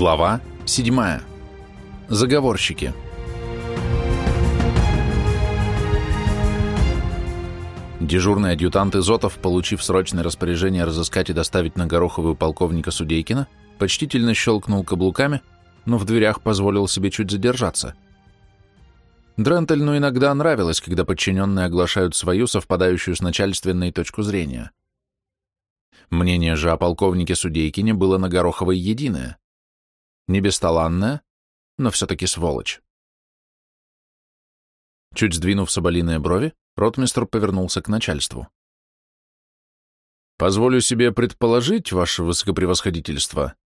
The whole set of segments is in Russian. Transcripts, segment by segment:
Глава 7. Заговорщики. Дежурный адъютант Изотов, получив срочное распоряжение разыскать и доставить на Гороховую полковника Судейкина, почтительно щелкнул каблуками, но в дверях позволил себе чуть задержаться. Дрентельну иногда нравилось, когда подчиненные оглашают свою, совпадающую с начальственной точку зрения. Мнение же о полковнике Судейкине было на Гороховой единое. Не бесталанная, но все-таки сволочь. Чуть сдвинув соболиные брови, ротмистр повернулся к начальству. «Позволю себе предположить, ваше высокопревосходительство,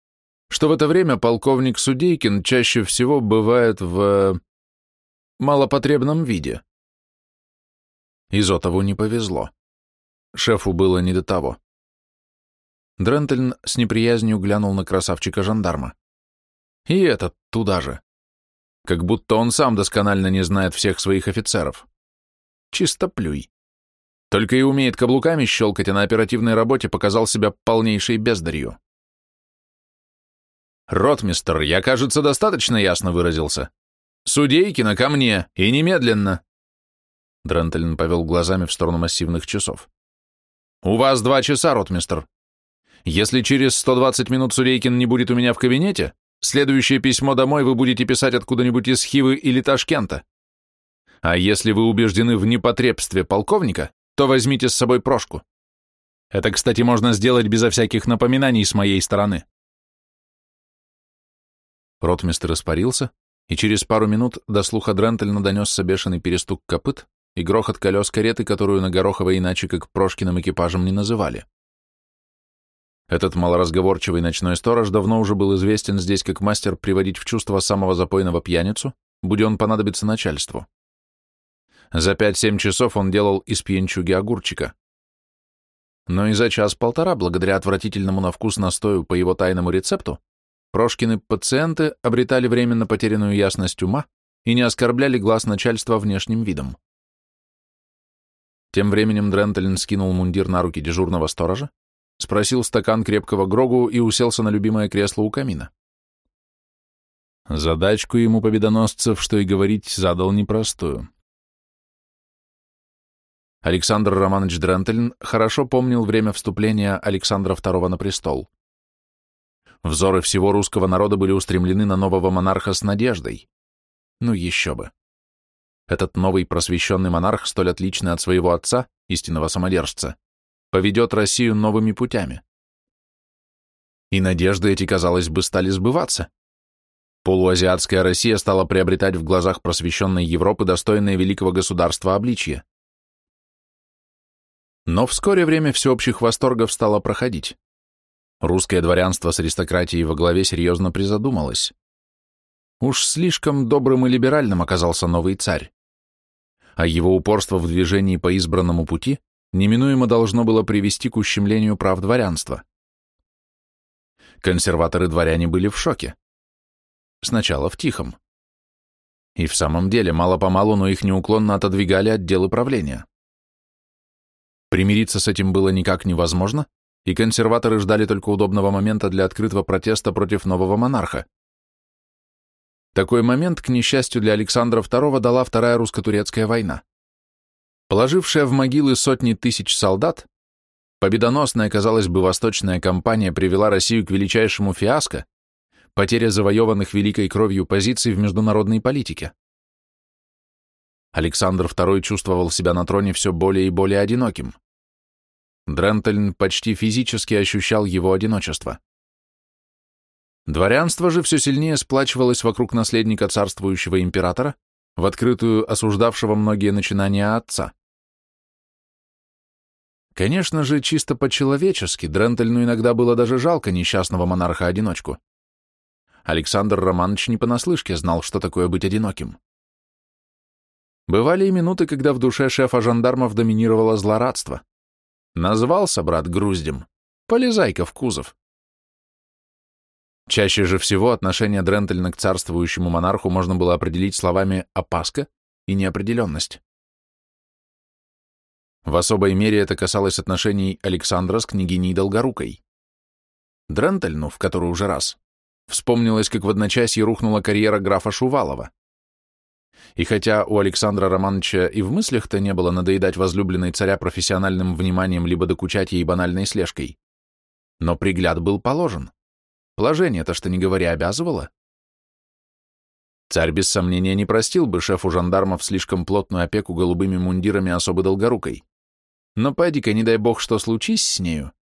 что в это время полковник Судейкин чаще всего бывает в... малопотребном виде». Изотову не повезло. Шефу было не до того. Дрентельн с неприязнью глянул на красавчика-жандарма. И этот туда же. Как будто он сам досконально не знает всех своих офицеров. Чисто плюй. Только и умеет каблуками щелкать, а на оперативной работе показал себя полнейшей бездарью. «Ротмистер, я, кажется, достаточно ясно выразился. Судейкина ко мне, и немедленно!» Дрентельн повел глазами в сторону массивных часов. «У вас два часа, ротмистер. Если через 120 минут Судейкин не будет у меня в кабинете, следующее письмо домой вы будете писать откуда-нибудь из Хивы или Ташкента. А если вы убеждены в непотребстве полковника, то возьмите с собой прошку. Это, кстати, можно сделать безо всяких напоминаний с моей стороны. Ротмистер испарился, и через пару минут до слуха Дрентельна донесся бешеный перестук копыт и грохот колес кареты, которую на Горохово иначе как Прошкиным экипажем не называли. Этот малоразговорчивый ночной сторож давно уже был известен здесь как мастер приводить в чувство самого запойного пьяницу, будь он понадобится начальству. За пять-семь часов он делал из пьянчуги огурчика. Но и за час-полтора, благодаря отвратительному на вкус настою по его тайному рецепту, Прошкины пациенты обретали временно потерянную ясность ума и не оскорбляли глаз начальства внешним видом. Тем временем Дрентелин скинул мундир на руки дежурного сторожа, спросил стакан крепкого грогу и уселся на любимое кресло у камина. Задачку ему победоносцев, что и говорить, задал непростую. Александр Романович Дрентельн хорошо помнил время вступления Александра II на престол. Взоры всего русского народа были устремлены на нового монарха с надеждой. Ну еще бы. Этот новый просвещенный монарх, столь отличный от своего отца, истинного самодержца, поведет Россию новыми путями. И надежды эти, казалось бы, стали сбываться. Полуазиатская Россия стала приобретать в глазах просвещенной Европы достойное великого государства обличье. Но вскоре время всеобщих восторгов стало проходить. Русское дворянство с аристократией во главе серьезно призадумалось. Уж слишком добрым и либеральным оказался новый царь. А его упорство в движении по избранному пути неминуемо должно было привести к ущемлению прав дворянства. Консерваторы-дворяне были в шоке. Сначала в тихом. И в самом деле, мало-помалу, но их неуклонно отодвигали отделы правления. Примириться с этим было никак невозможно, и консерваторы ждали только удобного момента для открытого протеста против нового монарха. Такой момент, к несчастью для Александра II, дала Вторая русско-турецкая война. Положившая в могилы сотни тысяч солдат, победоносная, казалось бы, восточная кампания привела Россию к величайшему фиаско, потеря завоеванных великой кровью позиций в международной политике. Александр II чувствовал себя на троне все более и более одиноким. Дрентельн почти физически ощущал его одиночество. Дворянство же все сильнее сплачивалось вокруг наследника царствующего императора, в открытую осуждавшего многие начинания отца. Конечно же, чисто по-человечески, Дрентельну иногда было даже жалко несчастного монарха-одиночку. Александр Романович не понаслышке знал, что такое быть одиноким. Бывали и минуты, когда в душе шефа жандармов доминировало злорадство. Назвался брат груздем. Полезай-ка в кузов. Чаще же всего отношение Дрентельна к царствующему монарху можно было определить словами «опаска» и «неопределенность». В особой мере это касалось отношений Александра с княгиней Долгорукой. Дрентельну, в которую уже раз, Вспомнилось, как в одночасье рухнула карьера графа Шувалова. И хотя у Александра Романовича и в мыслях-то не было надоедать возлюбленной царя профессиональным вниманием либо докучать ей банальной слежкой, но пригляд был положен. Положение-то, что не говоря, обязывало. Царь без сомнения не простил бы шефу жандармов слишком плотную опеку голубыми мундирами особо долгорукой. Но поди-ка, не дай бог, что случись с нею,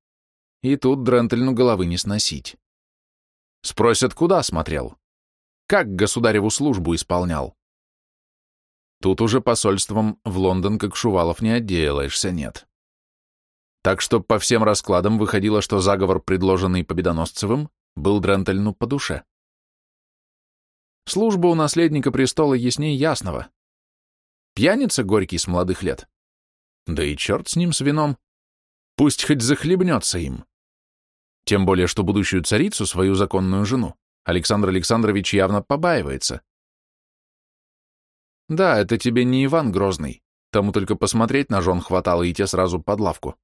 и тут Дрентельну головы не сносить. Спросят, куда смотрел? Как государеву службу исполнял? Тут уже посольством в Лондон, как Шувалов, не отделаешься, нет. Так что по всем раскладам выходило, что заговор, предложенный Победоносцевым, был Дрентельну по душе. Служба у наследника престола ясней ясного. Пьяница горький с молодых лет. Да и черт с ним, с вином. Пусть хоть захлебнется им. Тем более, что будущую царицу, свою законную жену, Александр Александрович явно побаивается. Да, это тебе не Иван Грозный, тому только посмотреть на жен хватало и те сразу под лавку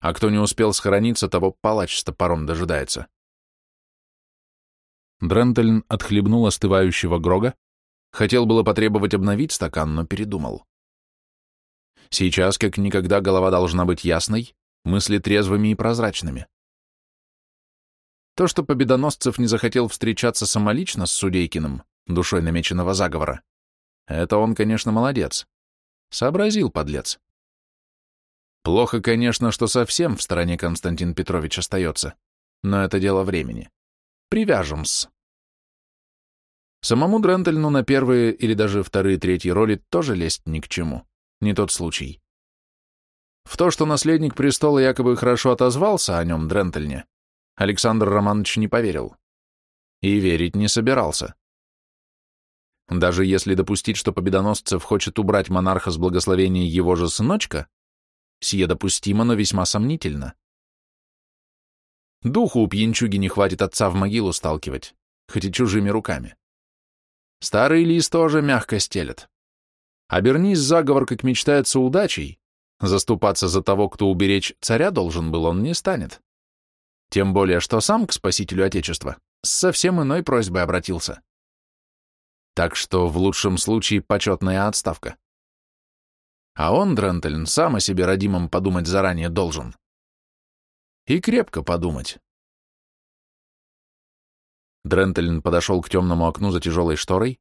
а кто не успел схорониться, того палач с топором дожидается. Дрентельн отхлебнул остывающего Грога, хотел было потребовать обновить стакан, но передумал. Сейчас, как никогда, голова должна быть ясной, мысли трезвыми и прозрачными. То, что Победоносцев не захотел встречаться самолично с Судейкиным, душой намеченного заговора, это он, конечно, молодец. Сообразил, подлец. Плохо, конечно, что совсем в стороне Константин Петрович остается, но это дело времени. Привяжем-с. Самому Дрентельну на первые или даже вторые, третьи роли тоже лезть ни к чему. Не тот случай. В то, что наследник престола якобы хорошо отозвался о нем, Дрентельне, Александр Романович не поверил. И верить не собирался. Даже если допустить, что Победоносцев хочет убрать монарха с благословения его же сыночка, Сие допустимо, но весьма сомнительно. Духу у пьянчуги не хватит отца в могилу сталкивать, хоть и чужими руками. Старый лис тоже мягко стелет. Обернись заговор, как мечтается, удачей, заступаться за того, кто уберечь царя должен был, он не станет. Тем более, что сам к спасителю Отечества с совсем иной просьбой обратился. Так что в лучшем случае почетная отставка. А он, Дрентельн, сам о себе родимом подумать заранее должен. И крепко подумать. Дрентельн подошел к темному окну за тяжелой шторой,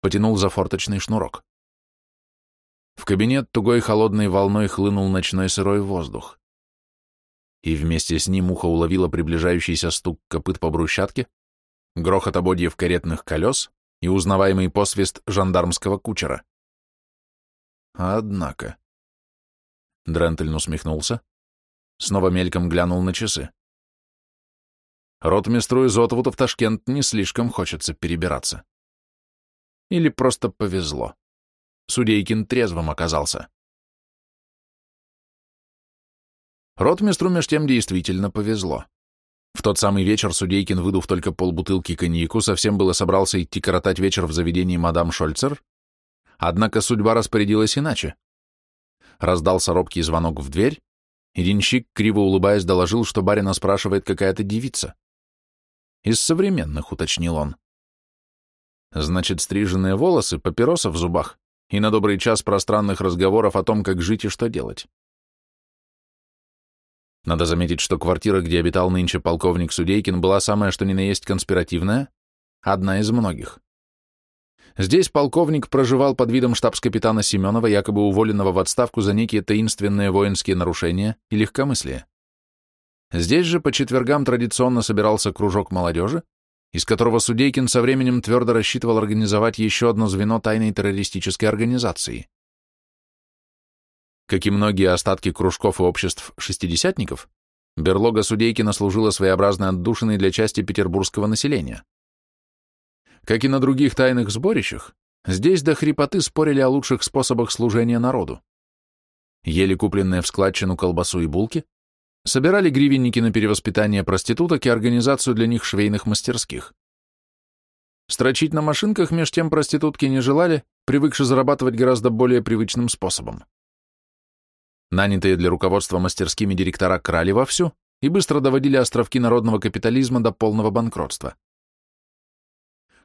потянул за форточный шнурок. В кабинет тугой холодной волной хлынул ночной сырой воздух. И вместе с ним ухо уловило приближающийся стук копыт по брусчатке, грохот ободьев каретных колес и узнаваемый посвист жандармского кучера. Однако. Дрентельн усмехнулся, снова мельком глянул на часы. Ротмистру из Отвуда в Ташкент не слишком хочется перебираться. Или просто повезло. Судейкин трезвым оказался. Ротмистру меж тем действительно повезло. В тот самый вечер Судейкин, выдув только полбутылки коньяку, совсем было собрался идти коротать вечер в заведении мадам Шольцер, Однако судьба распорядилась иначе. Раздался робкий звонок в дверь, и денщик, криво улыбаясь, доложил, что барина спрашивает какая-то девица. Из современных, уточнил он. Значит, стриженные волосы, папироса в зубах и на добрый час пространных разговоров о том, как жить и что делать. Надо заметить, что квартира, где обитал нынче полковник Судейкин, была самая что ни на есть конспиративная, одна из многих. Здесь полковник проживал под видом штабс-капитана Семенова, якобы уволенного в отставку за некие таинственные воинские нарушения и легкомыслие. Здесь же по четвергам традиционно собирался кружок молодежи, из которого Судейкин со временем твердо рассчитывал организовать еще одно звено тайной террористической организации. Как и многие остатки кружков и обществ шестидесятников, берлога Судейкина служила своеобразной отдушиной для части петербургского населения. Как и на других тайных сборищах, здесь до хрипоты спорили о лучших способах служения народу. Ели купленные в складчину колбасу и булки, собирали гривенники на перевоспитание проституток и организацию для них швейных мастерских. Строчить на машинках меж тем проститутки не желали, привыкши зарабатывать гораздо более привычным способом. Нанятые для руководства мастерскими директора крали вовсю и быстро доводили островки народного капитализма до полного банкротства.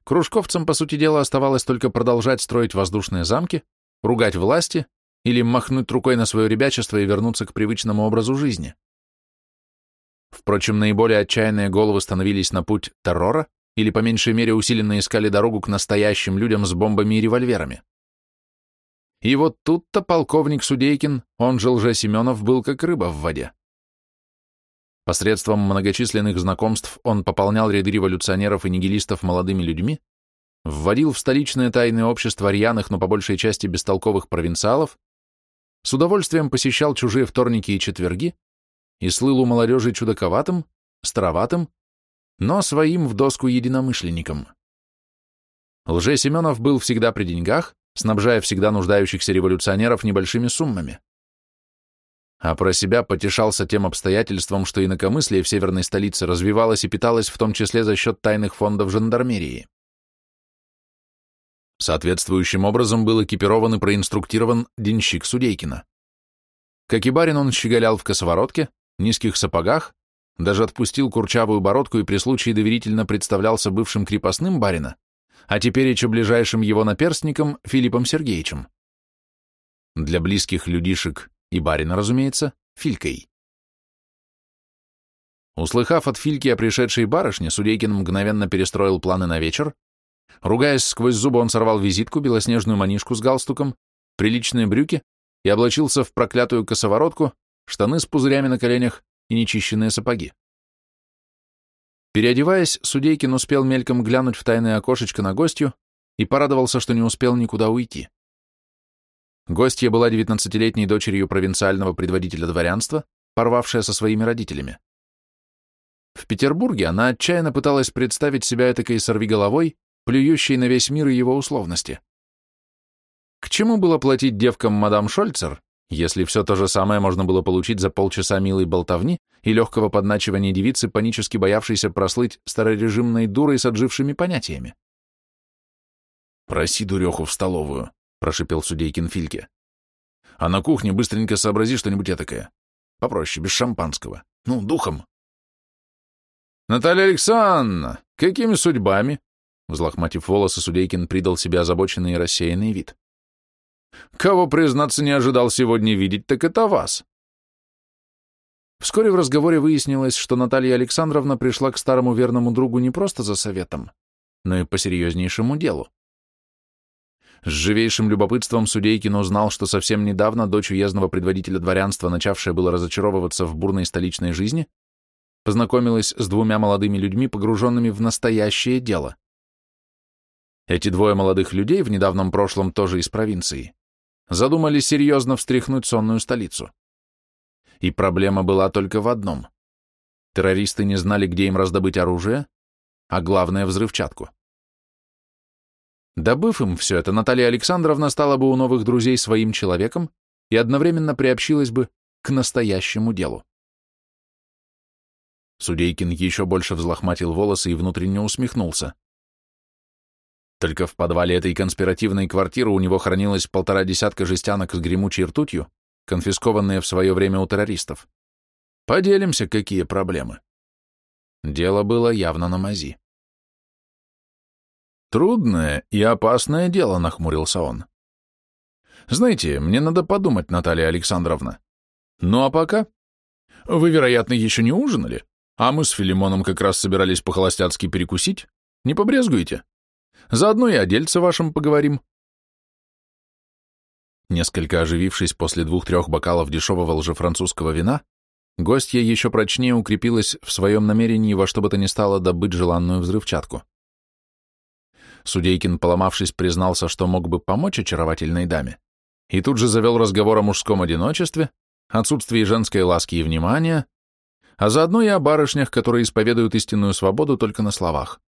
Кружковцам, по сути дела, оставалось только продолжать строить воздушные замки, ругать власти или махнуть рукой на свое ребячество и вернуться к привычному образу жизни. Впрочем, наиболее отчаянные головы становились на путь террора или, по меньшей мере, усиленно искали дорогу к настоящим людям с бомбами и револьверами. И вот тут-то полковник Судейкин, он же Лже-Семенов, был как рыба в воде. Посредством многочисленных знакомств он пополнял ряды революционеров и нигилистов молодыми людьми, вводил в столичное тайное общество рьяных, но по большей части бестолковых провинциалов, с удовольствием посещал чужие вторники и четверги и слыл у молодежи чудаковатым, староватым, но своим в доску единомышленником. Лже-Семенов был всегда при деньгах, снабжая всегда нуждающихся революционеров небольшими суммами. А про себя потешался тем обстоятельством, что инакомыслие в северной столице развивалось и питалось в том числе за счет тайных фондов жандармерии. Соответствующим образом был экипирован и проинструктирован денщик Судейкина. Как и барин, он щеголял в косоворотке, низких сапогах, даже отпустил курчавую бородку и при случае доверительно представлялся бывшим крепостным барина, а теперь еще ближайшим его наперстником Филиппом Сергеевичем. Для близких людишек и барина, разумеется, Филькой. Услыхав от Фильки о пришедшей барышне, Судейкин мгновенно перестроил планы на вечер. Ругаясь сквозь зубы, он сорвал визитку, белоснежную манишку с галстуком, приличные брюки и облачился в проклятую косоворотку, штаны с пузырями на коленях и нечищенные сапоги. Переодеваясь, Судейкин успел мельком глянуть в тайное окошечко на гостью и порадовался, что не успел никуда уйти. Гостья была девятнадцатилетней дочерью провинциального предводителя дворянства, порвавшая со своими родителями. В Петербурге она отчаянно пыталась представить себя этакой сорвиголовой, плюющей на весь мир и его условности. К чему было платить девкам мадам Шольцер, если все то же самое можно было получить за полчаса милой болтовни и легкого подначивания девицы, панически боявшейся прослыть старорежимной дурой с отжившими понятиями. «Проси дуреху в столовую», — прошипел судейкин Фильке. «А на кухне быстренько сообрази что-нибудь этакое. Попроще, без шампанского. Ну, духом». «Наталья Александровна, какими судьбами?» Взлохматив волосы, Судейкин придал себе озабоченный и рассеянный вид. Кого, признаться, не ожидал сегодня видеть, так это вас. Вскоре в разговоре выяснилось, что Наталья Александровна пришла к старому верному другу не просто за советом, но и по серьезнейшему делу. С живейшим любопытством Судейкин узнал, что совсем недавно дочь уездного предводителя дворянства, начавшая было разочаровываться в бурной столичной жизни, познакомилась с двумя молодыми людьми, погруженными в настоящее дело. Эти двое молодых людей, в недавнем прошлом тоже из провинции, задумали серьезно встряхнуть сонную столицу. И проблема была только в одном. Террористы не знали, где им раздобыть оружие, а главное — взрывчатку. Добыв им все это, Наталья Александровна стала бы у новых друзей своим человеком и одновременно приобщилась бы к настоящему делу. Судейкин еще больше взлохматил волосы и внутренне усмехнулся. Только в подвале этой конспиративной квартиры у него хранилось полтора десятка жестянок с гремучей ртутью, конфискованные в свое время у террористов. Поделимся, какие проблемы. Дело было явно на мази. «Трудное и опасное дело», — нахмурился он. «Знаете, мне надо подумать, Наталья Александровна. Ну а пока? Вы, вероятно, еще не ужинали, а мы с Филимоном как раз собирались по-холостяцки перекусить. Не побрезгуете?» Заодно и о дельце вашем поговорим. Несколько оживившись после двух-трех бокалов дешевого лжефранцузского вина, гостья еще прочнее укрепилась в своем намерении во что бы то ни стало добыть желанную взрывчатку. Судейкин, поломавшись, признался, что мог бы помочь очаровательной даме, и тут же завел разговор о мужском одиночестве, отсутствии женской ласки и внимания, а заодно и о барышнях, которые исповедуют истинную свободу только на словах.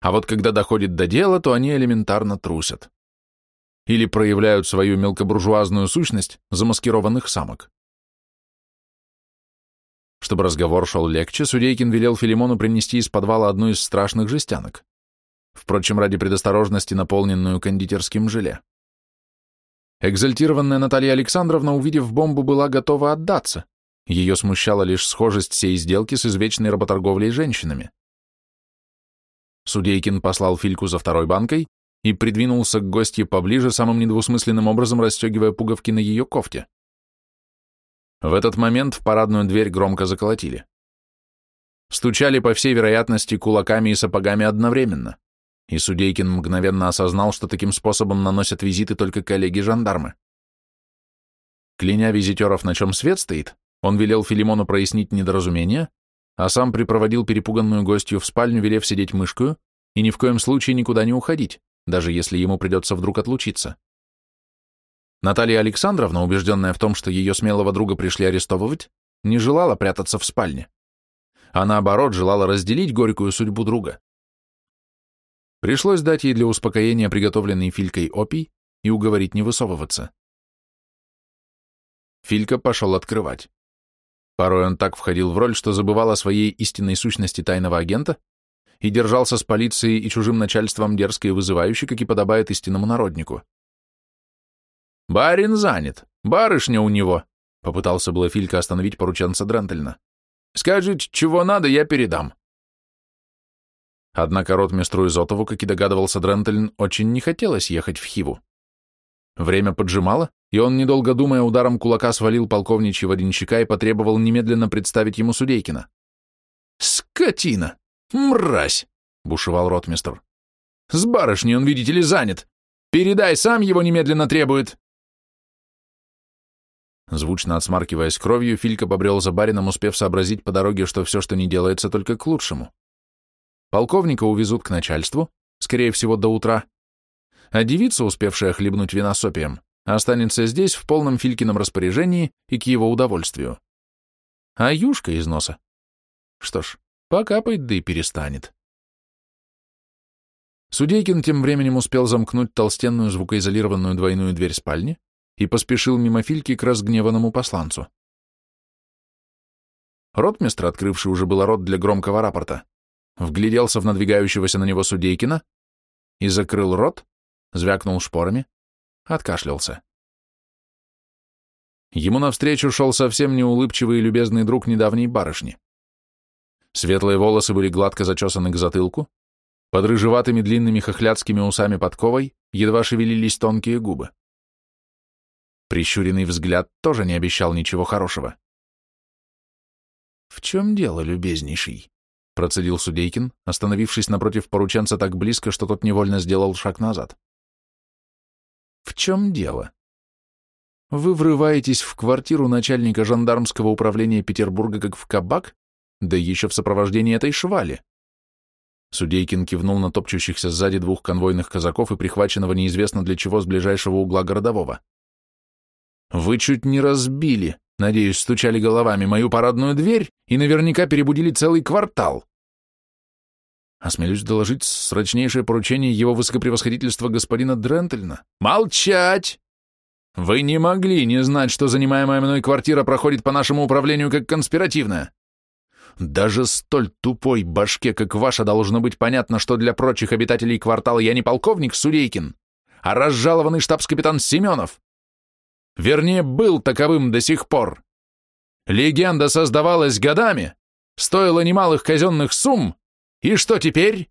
А вот когда доходит до дела, то они элементарно трусят. Или проявляют свою мелкобуржуазную сущность замаскированных самок. Чтобы разговор шел легче, Судейкин велел Филимону принести из подвала одну из страшных жестянок. Впрочем, ради предосторожности, наполненную кондитерским желе. Экзальтированная Наталья Александровна, увидев бомбу, была готова отдаться. Ее смущала лишь схожесть всей сделки с извечной работорговлей женщинами. Судейкин послал Фильку за второй банкой и придвинулся к гостье поближе, самым недвусмысленным образом расстегивая пуговки на ее кофте. В этот момент в парадную дверь громко заколотили. Стучали, по всей вероятности, кулаками и сапогами одновременно, и Судейкин мгновенно осознал, что таким способом наносят визиты только коллеги-жандармы. Кляня визитеров, на чем свет стоит, он велел Филимону прояснить недоразумение, а сам припроводил перепуганную гостью в спальню, велев сидеть мышкою и ни в коем случае никуда не уходить, даже если ему придется вдруг отлучиться. Наталья Александровна, убежденная в том, что ее смелого друга пришли арестовывать, не желала прятаться в спальне, а наоборот желала разделить горькую судьбу друга. Пришлось дать ей для успокоения приготовленный Филькой опий и уговорить не высовываться. Филька пошел открывать. Порой он так входил в роль, что забывал о своей истинной сущности тайного агента и держался с полицией и чужим начальством дерзко и вызывающе, как и подобает истинному народнику. «Барин занят, барышня у него», — попытался было Филька остановить порученца Дрентельна. «Скажите, чего надо, я передам». Однако ротмистру Изотову, как и догадывался Дрентельн, очень не хотелось ехать в Хиву. Время поджимало, и он, недолго думая, ударом кулака свалил полковничьего денщика и потребовал немедленно представить ему Судейкина. «Скотина! Мразь!» — бушевал ротмистр. «С барышней он, видите ли, занят! Передай, сам его немедленно требует!» Звучно отсмаркиваясь кровью, Филька побрел за барином, успев сообразить по дороге, что все, что не делается, только к лучшему. Полковника увезут к начальству, скорее всего, до утра, а девица, успевшая хлебнуть вина с опием, останется здесь в полном Филькином распоряжении и к его удовольствию. А юшка из носа? Что ж, покапает, да и перестанет. Судейкин тем временем успел замкнуть толстенную звукоизолированную двойную дверь спальни и поспешил мимо Фильки к разгневанному посланцу. Ротмистр, открывший уже было рот для громкого рапорта, вгляделся в надвигающегося на него Судейкина и закрыл рот, звякнул шпорами, откашлялся. Ему навстречу шел совсем неулыбчивый и любезный друг недавней барышни. Светлые волосы были гладко зачесаны к затылку, под рыжеватыми длинными хохлядскими усами подковой едва шевелились тонкие губы. Прищуренный взгляд тоже не обещал ничего хорошего. «В чем дело, любезнейший?» — процедил Судейкин, остановившись напротив порученца так близко, что тот невольно сделал шаг назад. В чем дело? Вы врываетесь в квартиру начальника жандармского управления Петербурга как в кабак, да еще в сопровождении этой швали. Судейкин кивнул на топчущихся сзади двух конвойных казаков и прихваченного неизвестно для чего с ближайшего угла городового. Вы чуть не разбили, надеюсь, стучали головами мою парадную дверь и наверняка перебудили целый квартал. Осмелюсь доложить срочнейшее поручение его высокопревосходительства господина Дрентельна. Молчать! Вы не могли не знать, что занимаемая мной квартира проходит по нашему управлению как конспиративная. Даже столь тупой башке, как ваша, должно быть понятно, что для прочих обитателей квартала я не полковник Судейкин, а разжалованный штабс-капитан Семенов. Вернее, был таковым до сих пор. Легенда создавалась годами, стоила немалых казенных сумм, и что теперь?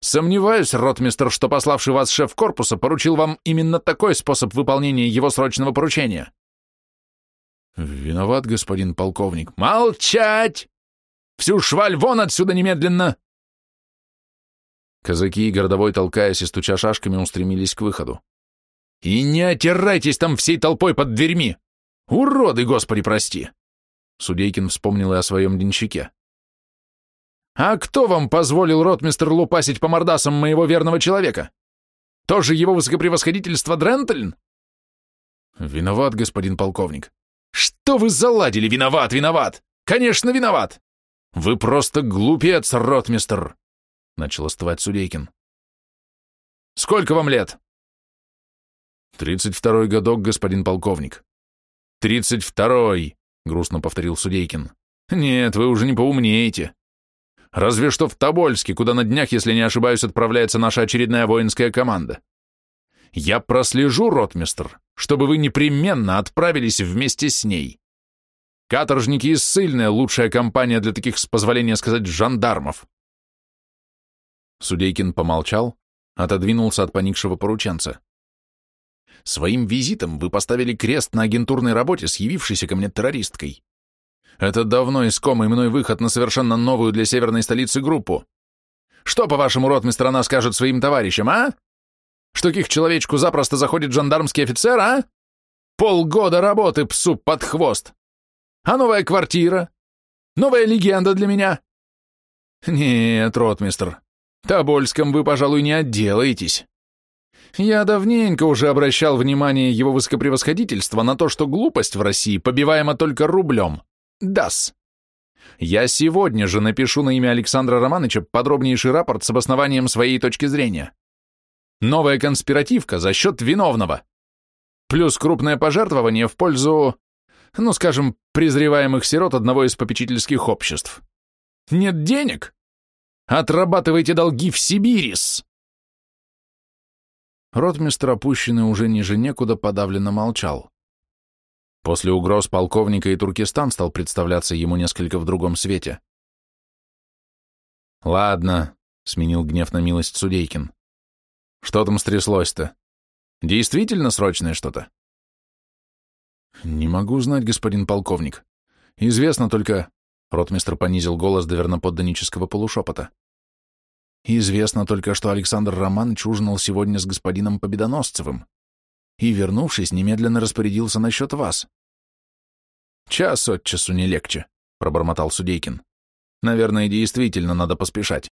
Сомневаюсь, ротмистр, что пославший вас шеф корпуса поручил вам именно такой способ выполнения его срочного поручения. Виноват, господин полковник. Молчать! Всю шваль вон отсюда немедленно! Казаки и городовой, толкаясь и стуча шашками, устремились к выходу. «И не отирайтесь там всей толпой под дверьми! Уроды, господи, прости!» Судейкин вспомнил и о своем денщике. «А кто вам позволил, ротмистер, лупасить по мордасам моего верного человека? Тоже его высокопревосходительство Дрентельн?» «Виноват, господин полковник». «Что вы заладили? Виноват, виноват! Конечно, виноват! Вы просто глупец, ротмистер!» Начал остывать Судейкин. «Сколько вам лет?» «Тридцать второй годок, господин полковник». «Тридцать второй!» — грустно повторил Судейкин. «Нет, вы уже не поумнеете. Разве что в Тобольске, куда на днях, если не ошибаюсь, отправляется наша очередная воинская команда. Я прослежу, ротмистр, чтобы вы непременно отправились вместе с ней. Каторжники и ссыльная лучшая компания для таких, с позволения сказать, жандармов. Судейкин помолчал, отодвинулся от поникшего порученца. Своим визитом вы поставили крест на агентурной работе с явившейся ко мне террористкой. Это давно искомый мной выход на совершенно новую для северной столицы группу. Что, по-вашему, ротмистр она скажет своим товарищам, а? Что к их человечку запросто заходит жандармский офицер, а? Полгода работы псу под хвост. А новая квартира? Новая легенда для меня? Нет, ротмистр, Тобольском вы, пожалуй, не отделаетесь. Я давненько уже обращал внимание его высокопревосходительства на то, что глупость в России побиваема только рублем. Дас. Я сегодня же напишу на имя Александра Романовича подробнейший рапорт с обоснованием своей точки зрения. Новая конспиративка за счет виновного. Плюс крупное пожертвование в пользу, ну, скажем, презреваемых сирот одного из попечительских обществ. Нет денег? Отрабатывайте долги в Сибирис! Ротмистр, опущенный уже ниже некуда, подавленно молчал. После угроз полковника и Туркестан стал представляться ему несколько в другом свете. «Ладно», — сменил гнев на милость Судейкин. «Что там стряслось-то? Действительно срочное что-то?» «Не могу знать, господин полковник. Известно только...» Ротмистр понизил голос до верноподданнического полушепота. «Известно только, что Александр Романович ужинал сегодня с господином Победоносцевым и, вернувшись, немедленно распорядился насчет вас. «Час от часу не легче», — пробормотал Судейкин. «Наверное, действительно надо поспешать.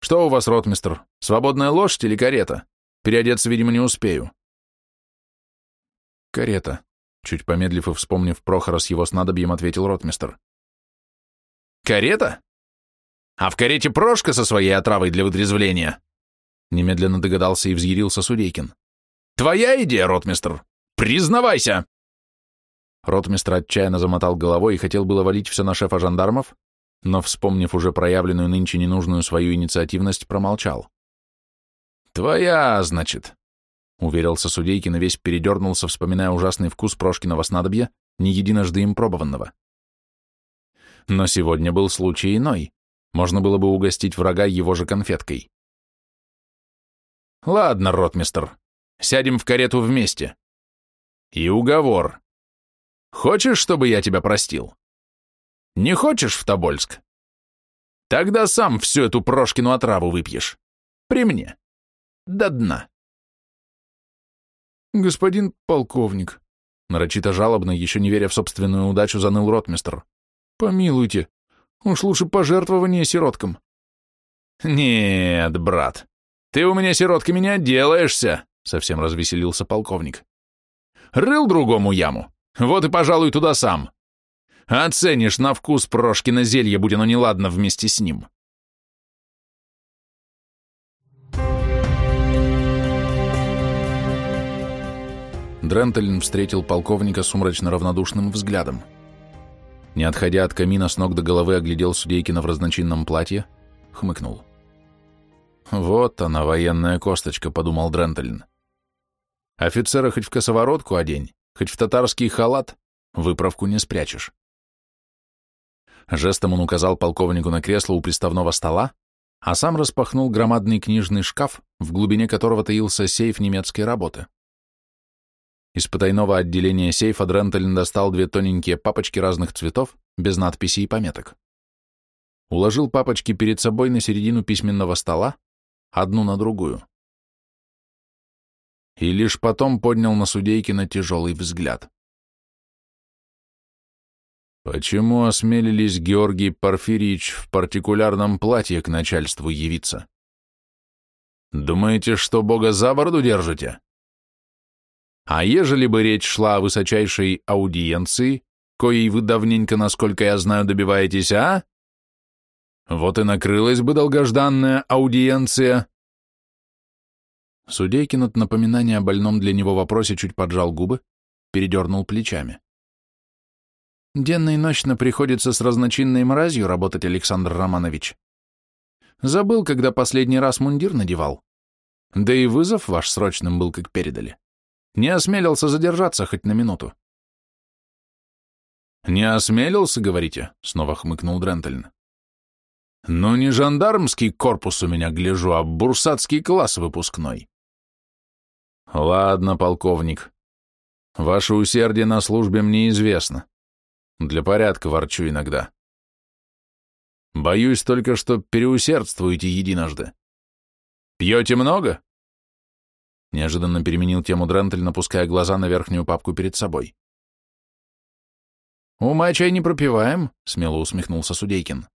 Что у вас, ротмистр, свободная лошадь или карета? Переодеться, видимо, не успею». «Карета», — чуть помедлив и вспомнив Прохора с его снадобьем, ответил ротмистр. «Карета? А в карете Прошка со своей отравой для вытрезвления?» Немедленно догадался и взъярился Судейкин. Твоя идея, ротмистр? Признавайся!» Ротмистр отчаянно замотал головой и хотел было валить все на шефа жандармов, но, вспомнив уже проявленную нынче ненужную свою инициативность, промолчал. «Твоя, значит», — уверился Судейкин и весь передернулся, вспоминая ужасный вкус Прошкиного снадобья, не единожды им пробованного. Но сегодня был случай иной. Можно было бы угостить врага его же конфеткой. «Ладно, ротмистр», Сядем в карету вместе. И уговор. Хочешь, чтобы я тебя простил? Не хочешь в Тобольск? Тогда сам всю эту Прошкину отраву выпьешь. При мне. До дна. Господин полковник, нарочито жалобно, еще не веря в собственную удачу, заныл ротмистр. Помилуйте, уж лучше пожертвование сироткам. Нет, брат, ты у меня сиротками не отделаешься. Совсем развеселился полковник. Рыл другому яму. Вот и, пожалуй, туда сам. Оценишь на вкус Прошкино зелье, будь оно неладно вместе с ним. Дрентельн встретил полковника сумрачно равнодушным взглядом. Не отходя от камина, с ног до головы оглядел Судейкина в разночинном платье, хмыкнул. «Вот она, военная косточка», — подумал Дрентельн. Офицера хоть в косоворотку одень, хоть в татарский халат, выправку не спрячешь. Жестом он указал полковнику на кресло у приставного стола, а сам распахнул громадный книжный шкаф, в глубине которого таился сейф немецкой работы. Из потайного отделения сейфа Дрентельн достал две тоненькие папочки разных цветов, без надписей и пометок. Уложил папочки перед собой на середину письменного стола, одну на другую и лишь потом поднял на Судейкина тяжелый взгляд. Почему осмелились Георгий Порфирьевич в партикулярном платье к начальству явиться? Думаете, что Бога за бороду держите? А ежели бы речь шла о высочайшей аудиенции, коей вы давненько, насколько я знаю, добиваетесь, а? Вот и накрылась бы долгожданная аудиенция, Судейкин от напоминания о больном для него вопросе чуть поджал губы, передернул плечами. Денно и ночно приходится с разночинной мразью работать, Александр Романович. Забыл, когда последний раз мундир надевал. Да и вызов ваш срочным был, как передали. Не осмелился задержаться хоть на минуту. «Не осмелился, говорите?» — снова хмыкнул Дрентельн. Ну, не жандармский корпус у меня гляжу, а бурсатский класс выпускной. Ладно, полковник. Ваше усердие на службе мне известно. Для порядка ворчу иногда. Боюсь только, что переусердствуете единожды. Пьете много? Неожиданно переменил тему Дрентель, напуская глаза на верхнюю папку перед собой. «Ума чай не пропиваем», — смело усмехнулся Судейкин.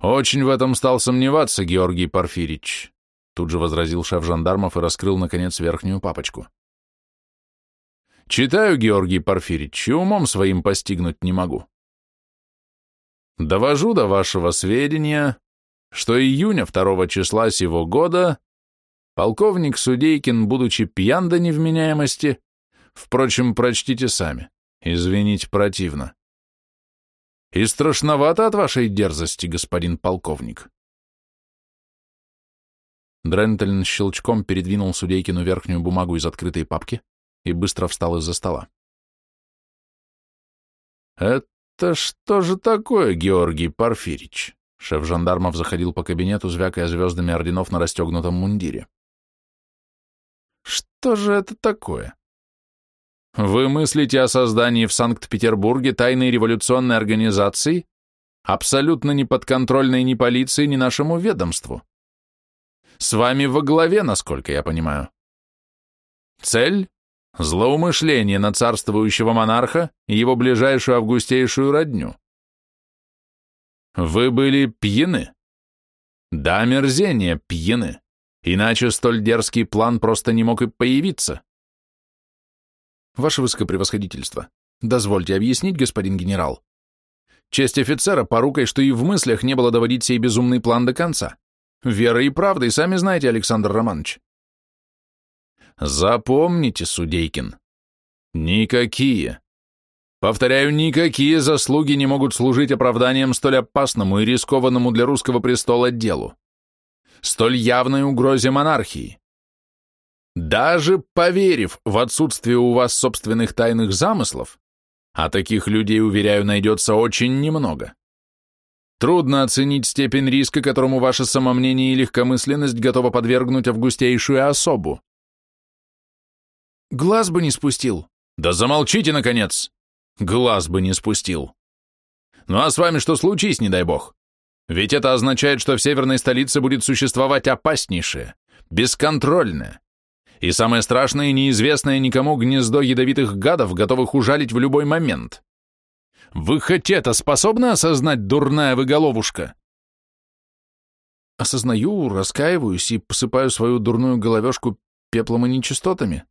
«Очень в этом стал сомневаться, Георгий Порфирич», — тут же возразил шеф жандармов и раскрыл, наконец, верхнюю папочку. «Читаю, Георгий Порфирич, и умом своим постигнуть не могу. Довожу до вашего сведения, что июня второго числа сего года полковник Судейкин, будучи пьян до невменяемости, впрочем, прочтите сами, извините противно. И страшновато от вашей дерзости, господин полковник. Дрентельн щелчком передвинул Судейкину верхнюю бумагу из открытой папки и быстро встал из-за стола. «Это что же такое, Георгий Порфирич?» Шеф жандармов заходил по кабинету, звякая звездами орденов на расстегнутом мундире. «Что же это такое? Вы мыслите о создании в Санкт-Петербурге тайной революционной организации, абсолютно не подконтрольной ни полиции, ни нашему ведомству? С вами во главе, насколько я понимаю. Цель — злоумышление на царствующего монарха и его ближайшую августейшую родню. Вы были пьяны. Да, мерзение, пьяны. Иначе столь дерзкий план просто не мог и появиться. Ваше высокопревосходительство, дозвольте объяснить, господин генерал. Честь офицера порукой, что и в мыслях не было доводить сей безумный план до конца. Вера и правда, и сами знаете, Александр Романович. Запомните, Судейкин, никакие, Повторяю, никакие заслуги не могут служить оправданием столь опасному и рискованному для русского престола делу, столь явной угрозе монархии. Даже поверив в отсутствие у вас собственных тайных замыслов, а таких людей, уверяю, найдется очень немного, трудно оценить степень риска, которому ваше самомнение и легкомысленность готова подвергнуть августейшую особу. Глаз бы не спустил. Да замолчите, наконец! Глаз бы не спустил. Ну а с вами что случись, не дай бог? Ведь это означает, что в северной столице будет существовать опаснейшее, бесконтрольное и самое страшное неизвестное никому гнездо ядовитых гадов, готовых ужалить в любой момент. Вы хоть это способны осознать, дурная вы головушка? Осознаю, раскаиваюсь и посыпаю свою дурную головешку пеплом и нечистотами.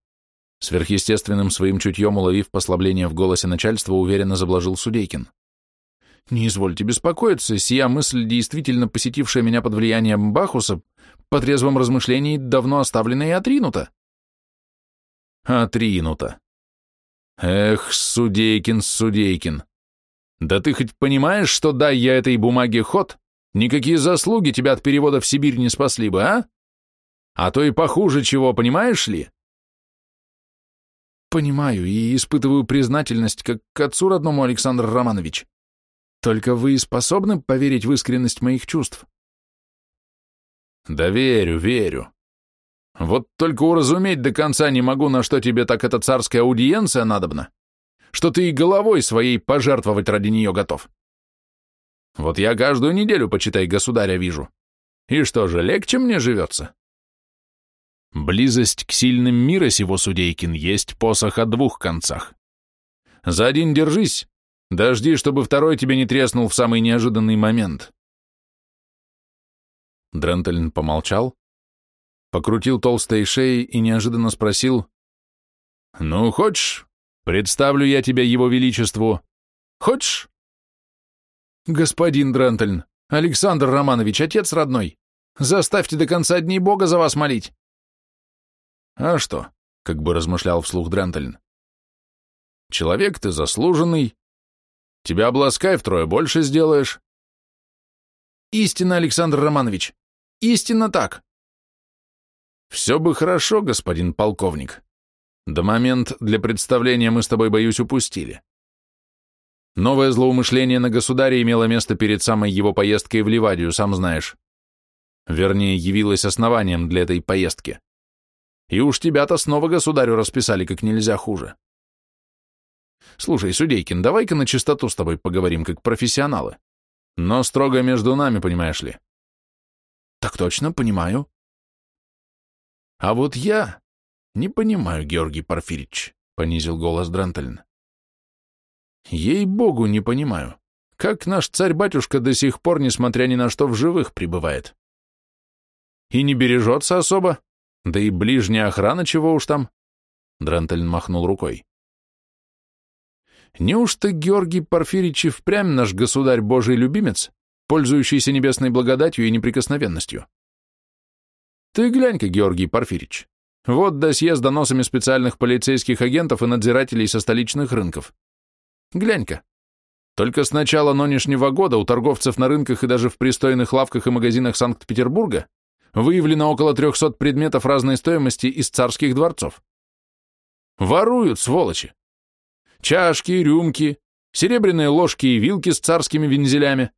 Сверхъестественным своим чутьем уловив послабление в голосе начальства, уверенно заблажил Судейкин. «Не извольте беспокоиться, сия мысль, действительно посетившая меня под влиянием Бахуса, по трезвом размышлении давно оставлена и отринута». «Отринута. Эх, Судейкин, Судейкин, да ты хоть понимаешь, что дай я этой бумаге ход, никакие заслуги тебя от перевода в Сибирь не спасли бы, а? А то и похуже чего, понимаешь ли?» Понимаю и испытываю признательность как к отцу родному, Александр Романович. Только вы способны поверить в искренность моих чувств? Да верю, верю. Вот только уразуметь до конца не могу, на что тебе так эта царская аудиенция надобна, что ты и головой своей пожертвовать ради нее готов. Вот я каждую неделю, почитай, государя вижу. И что же, легче мне живется? Близость к сильным мира сего, Судейкин, есть посох о двух концах. За один держись, дожди, чтобы второй тебе не треснул в самый неожиданный момент. Дрентельн помолчал, покрутил толстой шеей и неожиданно спросил, «Ну, хочешь, представлю я тебя его величеству? Хочешь?» «Господин Дрентельн, Александр Романович, отец родной, заставьте до конца дней Бога за вас молить. «А что?» — как бы размышлял вслух Дрентельн. «Человек ты заслуженный. Тебя обласкай втрое больше сделаешь». «Истинно, Александр Романович, истинно так». «Все бы хорошо, господин полковник. До момент для представления мы с тобой, боюсь, упустили. Новое злоумышление на государя имело место перед самой его поездкой в Ливадию, сам знаешь. Вернее, явилось основанием для этой поездки. И уж тебя-то снова государю расписали как нельзя хуже. Слушай, Судейкин, давай-ка на чистоту с тобой поговорим, как профессионалы. Но строго между нами, понимаешь ли. Так точно, понимаю. А вот я не понимаю, Георгий Порфирич, понизил голос Дрантельн. Ей-богу, не понимаю, как наш царь-батюшка до сих пор, несмотря ни на что, в живых пребывает. И не бережется особо, да и ближняя охрана чего уж там. Дрантельн махнул рукой. Неужто Георгий Порфирич и впрямь наш государь Божий любимец, пользующийся небесной благодатью и неприкосновенностью? Ты глянь-ка, Георгий Порфирич, вот досье с доносами специальных полицейских агентов и надзирателей со столичных рынков. Глянь-ка. Только с начала нынешнего года у торговцев на рынках и даже в пристойных лавках и магазинах Санкт-Петербурга выявлено около 300 предметов разной стоимости из царских дворцов. Воруют, сволочи. Чашки, рюмки, серебряные ложки и вилки с царскими вензелями,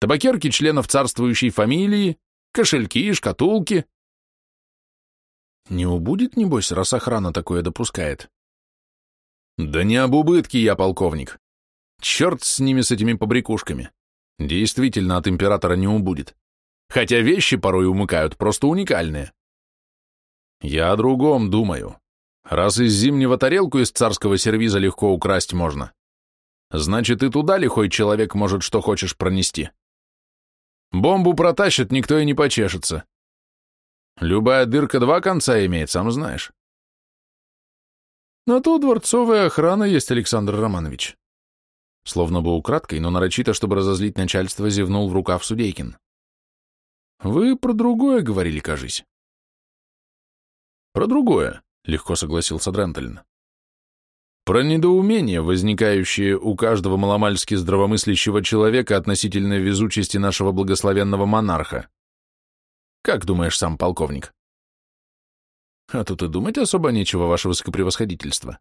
табакерки членов царствующей фамилии, кошельки, шкатулки. Не убудет, небось, раз охрана такое допускает? Да не об убытке я, полковник. Черт с ними, с этими побрякушками. Действительно, от императора не убудет. Хотя вещи порой умыкают, просто уникальные. Я о другом думаю. Раз из зимнего тарелку из царского сервиза легко украсть можно, значит и туда лихой человек может что хочешь пронести. Бомбу протащит, никто и не почешется. Любая дырка два конца имеет, сам знаешь. На то дворцовая охрана есть, Александр Романович. Словно бы украдкой, но нарочито, чтобы разозлить начальство, зевнул в рукав Судейкин. Вы про другое говорили, кажись. Про другое, легко согласился Дрентельн. Про недоумение, возникающее у каждого маломальски здравомыслящего человека относительно везучести нашего благословенного монарха. Как думаешь сам, полковник? А тут и думать особо нечего, ваше высокопревосходительство.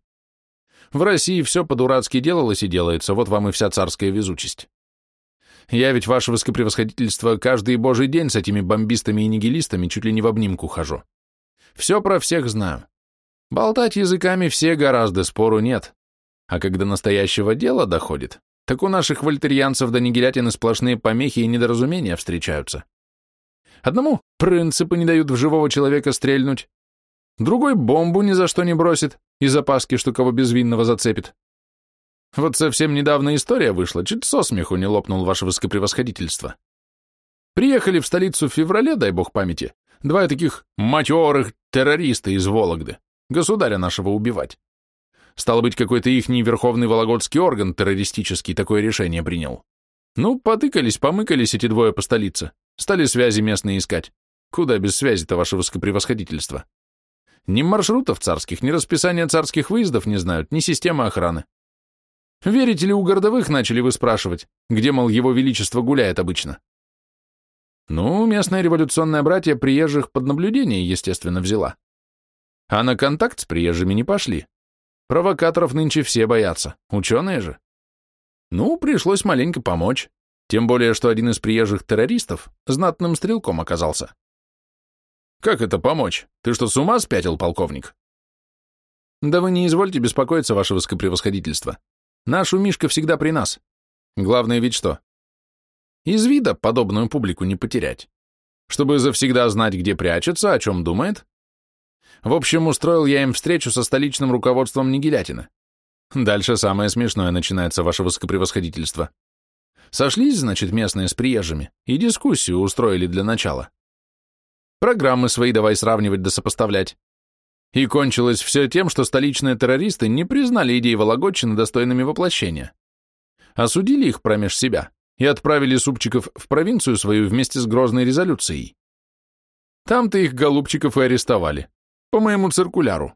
В России все по-дурацки делалось и делается, вот вам и вся царская везучесть. Я ведь, ваше высокопревосходительство, каждый божий день с этими бомбистами и нигилистами чуть ли не в обнимку хожу. Все про всех знаю. Болтать языками все гораздо, спору нет. А когда настоящего дела доходит, так у наших вольтерьянцев до нигилятины сплошные помехи и недоразумения встречаются. Одному принципы не дают в живого человека стрельнуть, Другой бомбу ни за что не бросит, из опаски, что кого безвинного зацепит. Вот совсем недавно история вышла, чуть со смеху не лопнул ваше высокопревосходительство. Приехали в столицу в феврале, дай бог памяти, два таких матерых террориста из Вологды, государя нашего убивать. Стало быть, какой-то ихний верховный вологодский орган террористический такое решение принял. Ну, потыкались, помыкались эти двое по столице, стали связи местные искать. Куда без связи-то, ваше высокопревосходительство? Ни маршрутов царских, ни расписания царских выездов не знают, ни системы охраны. Верите ли, у городовых начали вы спрашивать, где, мол, его величество гуляет обычно? Ну, местная революционная братья приезжих под наблюдение, естественно, взяла. А на контакт с приезжими не пошли. Провокаторов нынче все боятся, ученые же. Ну, пришлось маленько помочь, тем более, что один из приезжих террористов знатным стрелком оказался. «Как это помочь? Ты что, с ума спятил, полковник?» «Да вы не извольте беспокоиться, ваше высокопревосходительство. Наш Мишка всегда при нас. Главное ведь что? Из вида подобную публику не потерять. Чтобы завсегда знать, где прячется, о чем думает. В общем, устроил я им встречу со столичным руководством Нигелятина. Дальше самое смешное начинается, ваше высокопревосходительство. Сошлись, значит, местные с приезжими, и дискуссию устроили для начала. Программы свои давай сравнивать да сопоставлять. И кончилось все тем, что столичные террористы не признали идеи Вологодчины достойными воплощения. Осудили их промеж себя и отправили супчиков в провинцию свою вместе с грозной резолюцией. Там-то их голубчиков и арестовали, по моему циркуляру.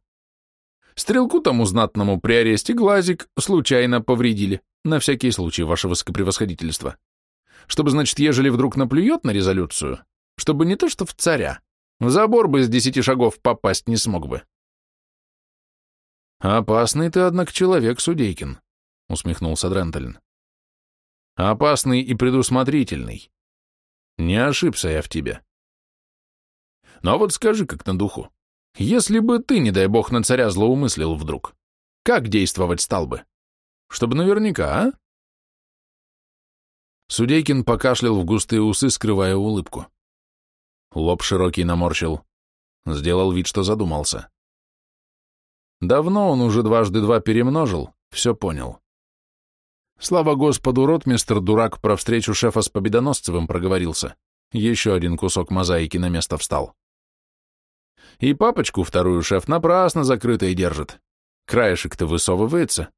Стрелку тому знатному при аресте глазик случайно повредили, на всякий случай, ваше высокопревосходительство. Чтобы, значит, ежели вдруг наплюет на резолюцию, чтобы не то что в царя, в забор бы из десяти шагов попасть не смог бы. «Опасный ты, однако, человек, Судейкин», — усмехнулся Дренталин. Опасный и предусмотрительный. Не ошибся я в тебе. Но вот скажи как на духу, если бы ты, не дай бог, на царя злоумыслил вдруг, как действовать стал бы? Чтобы наверняка, а? Судейкин покашлял в густые усы, скрывая улыбку. Лоб широкий наморщил. Сделал вид, что задумался. Давно он уже дважды два перемножил, все понял. Слава Господу, ротмистр дурак про встречу шефа с Победоносцевым проговорился. Еще один кусок мозаики на место встал. И папочку вторую шеф напрасно закрытой держит. Краешек-то высовывается.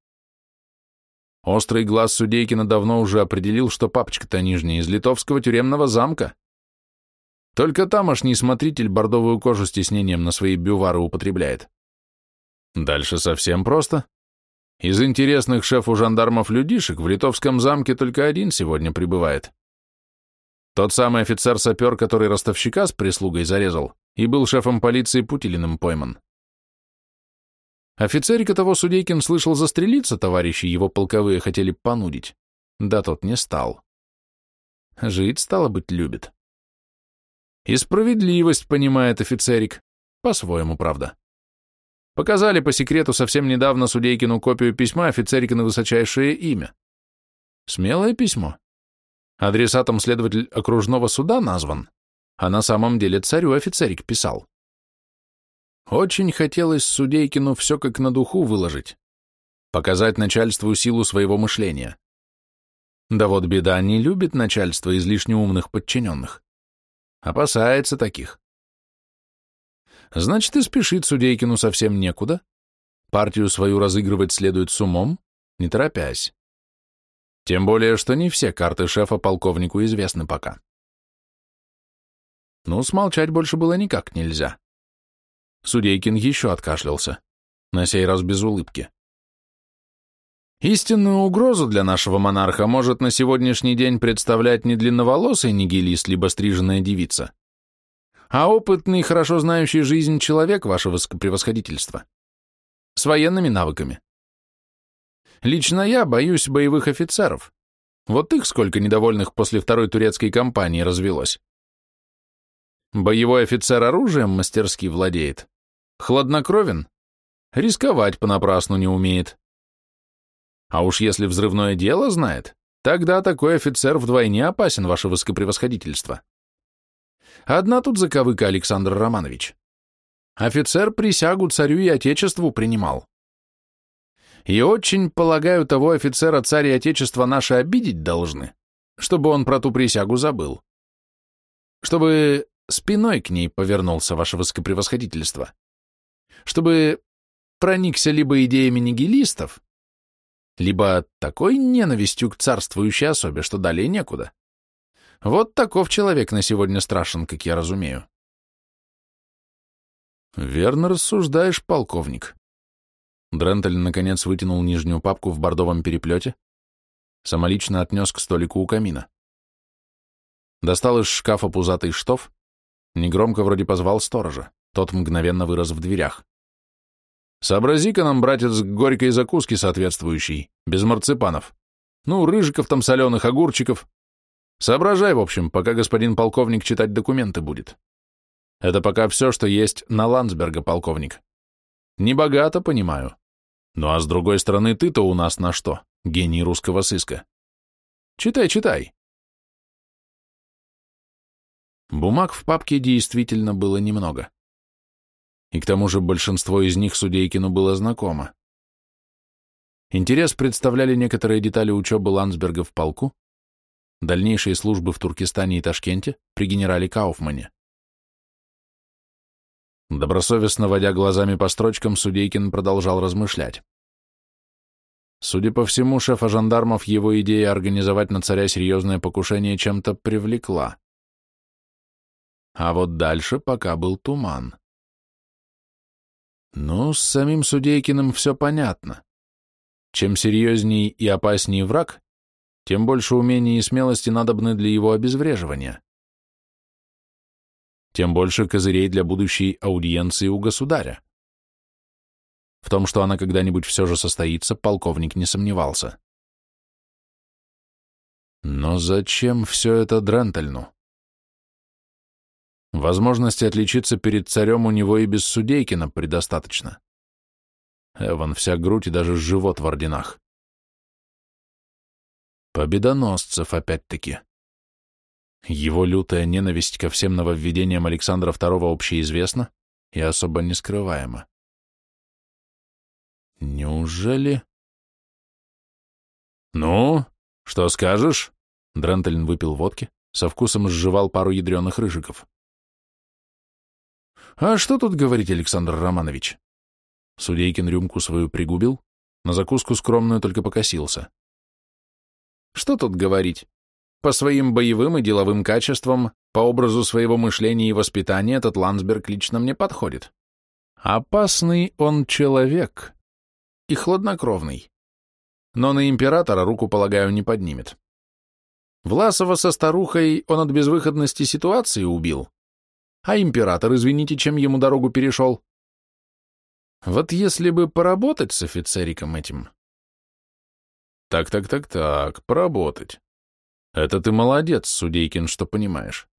Острый глаз Судейкина давно уже определил, что папочка-то нижняя из литовского тюремного замка. Только тамошний смотритель бордовую кожу с тиснением на свои бювары употребляет. Дальше совсем просто. Из интересных шефу жандармов людишек в литовском замке только один сегодня прибывает. Тот самый офицер-сапер, который ростовщика с прислугой зарезал и был шефом полиции Путилиным пойман. Офицерика того Судейкин слышал застрелиться, товарищи его полковые хотели понудить. Да тот не стал. Жить, стало быть, любит. И справедливость понимает офицерик. По-своему, правда. Показали по секрету совсем недавно Судейкину копию письма офицерика на высочайшее имя. Смелое письмо. Адресатом следователь окружного суда назван, а на самом деле царю офицерик писал. Очень хотелось Судейкину все как на духу выложить, показать начальству силу своего мышления. Да вот беда, не любит начальство излишне умных подчиненных. Опасается таких. Значит, и спешить Судейкину совсем некуда. Партию свою разыгрывать следует с умом, не торопясь. Тем более, что не все карты шефа полковнику известны пока. Ну, смолчать больше было никак нельзя. Судейкин еще откашлялся, на сей раз без улыбки. Истинную угрозу для нашего монарха может на сегодняшний день представлять не длинноволосый нигилист, либо стриженная девица, а опытный, хорошо знающий жизнь человек, ваше высокопревосходительство. С военными навыками. Лично я боюсь боевых офицеров. Вот их сколько недовольных после второй турецкой кампании развелось. Боевой офицер оружием мастерски владеет. Хладнокровен. Рисковать понапрасну не умеет. А уж если взрывное дело знает, тогда такой офицер вдвойне опасен, ваше высокопревосходительство. Одна тут заковыка, Александр Романович. Офицер присягу царю и отечеству принимал. И очень, полагаю, того офицера царь и отечество наши обидеть должны, чтобы он про ту присягу забыл. Чтобы спиной к ней повернулся, ваше высокопревосходительство. Чтобы проникся либо идеями нигилистов, либо такой ненавистью к царствующей особе, что далее некуда. Вот таков человек на сегодня страшен, как я разумею. Верно рассуждаешь, полковник. Дрентель наконец вытянул нижнюю папку в бордовом переплете, самолично отнес к столику у камина. Достал из шкафа пузатый штоф, негромко вроде позвал сторожа, тот мгновенно вырос в дверях. Сообрази-ка нам, братец, горькой закуски соответствующей, без марципанов. Ну, рыжиков там соленых, огурчиков, Соображай, в общем, пока господин полковник читать документы будет. Это пока все, что есть на Ландсберга, полковник. Не богато, понимаю. Ну а с другой стороны, ты-то у нас на что? Гений русского сыска. Читай, читай. Бумаг в папке действительно было немного. И к тому же большинство из них Судейкину было знакомо. Интерес представляли некоторые детали учебы Ландсберга в полку, дальнейшие службы в Туркестане и Ташкенте при генерале Кауфмане. Добросовестно водя глазами по строчкам, Судейкин продолжал размышлять. Судя по всему, шефа жандармов его идея организовать на царя серьезное покушение чем-то привлекла. А вот дальше пока был туман. Ну, с самим Судейкиным все понятно. Чем серьезней и опаснее враг, тем больше умений и смелости надобны для его обезвреживания. Тем больше козырей для будущей аудиенции у государя. В том, что она когда-нибудь все же состоится, полковник не сомневался. Но зачем все это Дрентельну? Возможности отличиться перед царем у него и без Судейкина предостаточно. Эван вся грудь и даже живот в орденах. Победоносцев опять-таки. Его лютая ненависть ко всем нововведениям Александра II общеизвестна и особо не скрываема. Неужели... «Ну, что скажешь?» Дрентельн выпил водки, со вкусом сживал пару ядреных рыжиков. «А что тут говорить, Александр Романович?» Судейкин рюмку свою пригубил, на закуску скромную только покосился. «Что тут говорить? По своим боевым и деловым качествам, по образу своего мышления и воспитания этот Ландсберг лично мне подходит. Опасный он человек и хладнокровный. Но на императора руку, полагаю, не поднимет. Власова со старухой он от безвыходности ситуации убил, а император, извините, чем ему дорогу перешел? Вот если бы поработать с офицериком этим... Так-так-так-так, поработать. Это ты молодец, Судейкин, что понимаешь.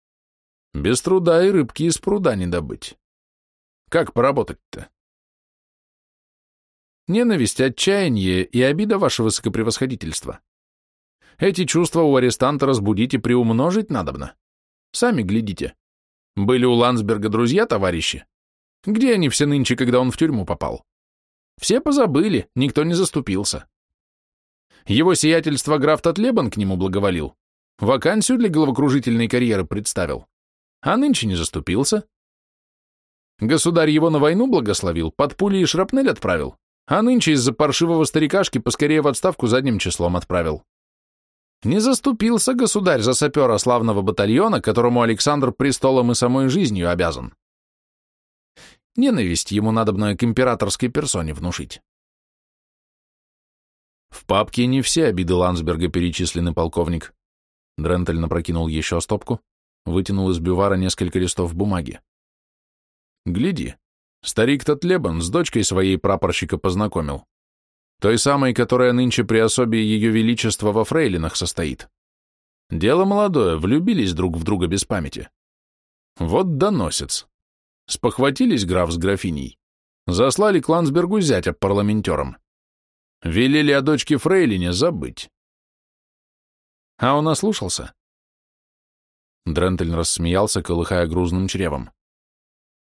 Без труда и рыбки из пруда не добыть. Как поработать-то? Ненависть, отчаяние и обида ваше высокопревосходительство. Эти чувства у арестанта разбудить и приумножить надобно. Сами глядите. Были у Ландсберга друзья, товарищи? Где они все нынче, когда он в тюрьму попал? Все позабыли, никто не заступился. Его сиятельство граф Татлебан к нему благоволил, вакансию для головокружительной карьеры представил, а нынче не заступился. Государь его на войну благословил, под пули и шрапнель отправил, а нынче из-за паршивого старикашки поскорее в отставку задним числом отправил. Не заступился государь за сапера славного батальона, которому Александр престолом и самой жизнью обязан. Ненависть ему надобно к императорской персоне внушить. В папке не все обиды Ландсберга перечислены, полковник. Дрентель напрокинул еще стопку, вытянул из бювара несколько листов бумаги. Гляди, старик Татлебан с дочкой своей прапорщика познакомил. Той самой, которая нынче при особе Ее Величества во фрейлинах состоит. Дело молодое, влюбились друг в друга без памяти. Вот доносец. Спохватились граф с графиней. Заслали Клансбергу зятя парламентером. Велели о дочке Фрейлине забыть. А он ослушался. Дрентель рассмеялся, колыхая грузным чревом.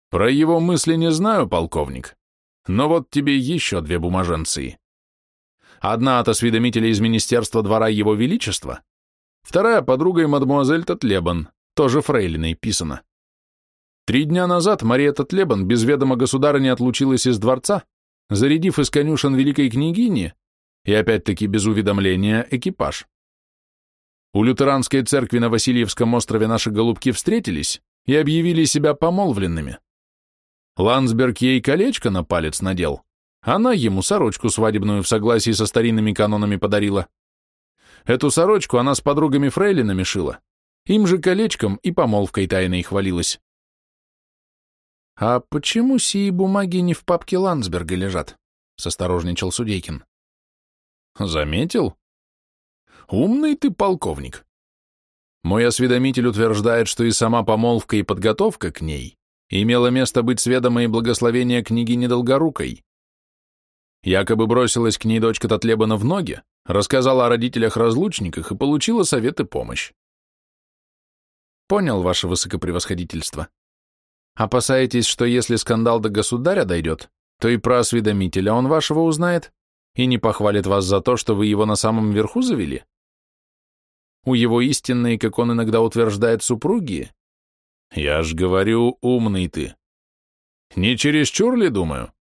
Про его мысли не знаю, полковник, но вот тебе еще две бумаженции. Одна от осведомителя из Министерства двора Его Величества, вторая подругой мадмуазель Татлебан, тоже фрейлиной, писана. Три дня назад Мария Татлебан без ведома государыни отлучилась из дворца, зарядив из конюшен великой княгини, и опять-таки без уведомления, экипаж. У лютеранской церкви на Васильевском острове наши голубки встретились и объявили себя помолвленными. Ландсберг ей колечко на палец надел, она ему сорочку свадебную в согласии со старинными канонами подарила. Эту сорочку она с подругами фрейлинами шила. Им же колечком и помолвкой тайной хвалилась. «А почему сии бумаги не в папке Ландсберга лежат?» — состорожничал Судейкин. «Заметил? Умный ты полковник. Мой осведомитель утверждает, что и сама помолвка и подготовка к ней имела место быть сведомо и благословение княгини Долгорукой. Якобы бросилась к ней дочка Татлебана в ноги, рассказала о родителях-разлучниках и получила совет и помощь. Понял, ваше высокопревосходительство. Опасаетесь, что если скандал до государя дойдет, то и про осведомителя он вашего узнает и не похвалит вас за то, что вы его на самом верху завели? У его истинной, как он иногда утверждает, супруги? Я ж говорю, умный ты. Не чересчур ли, думаю?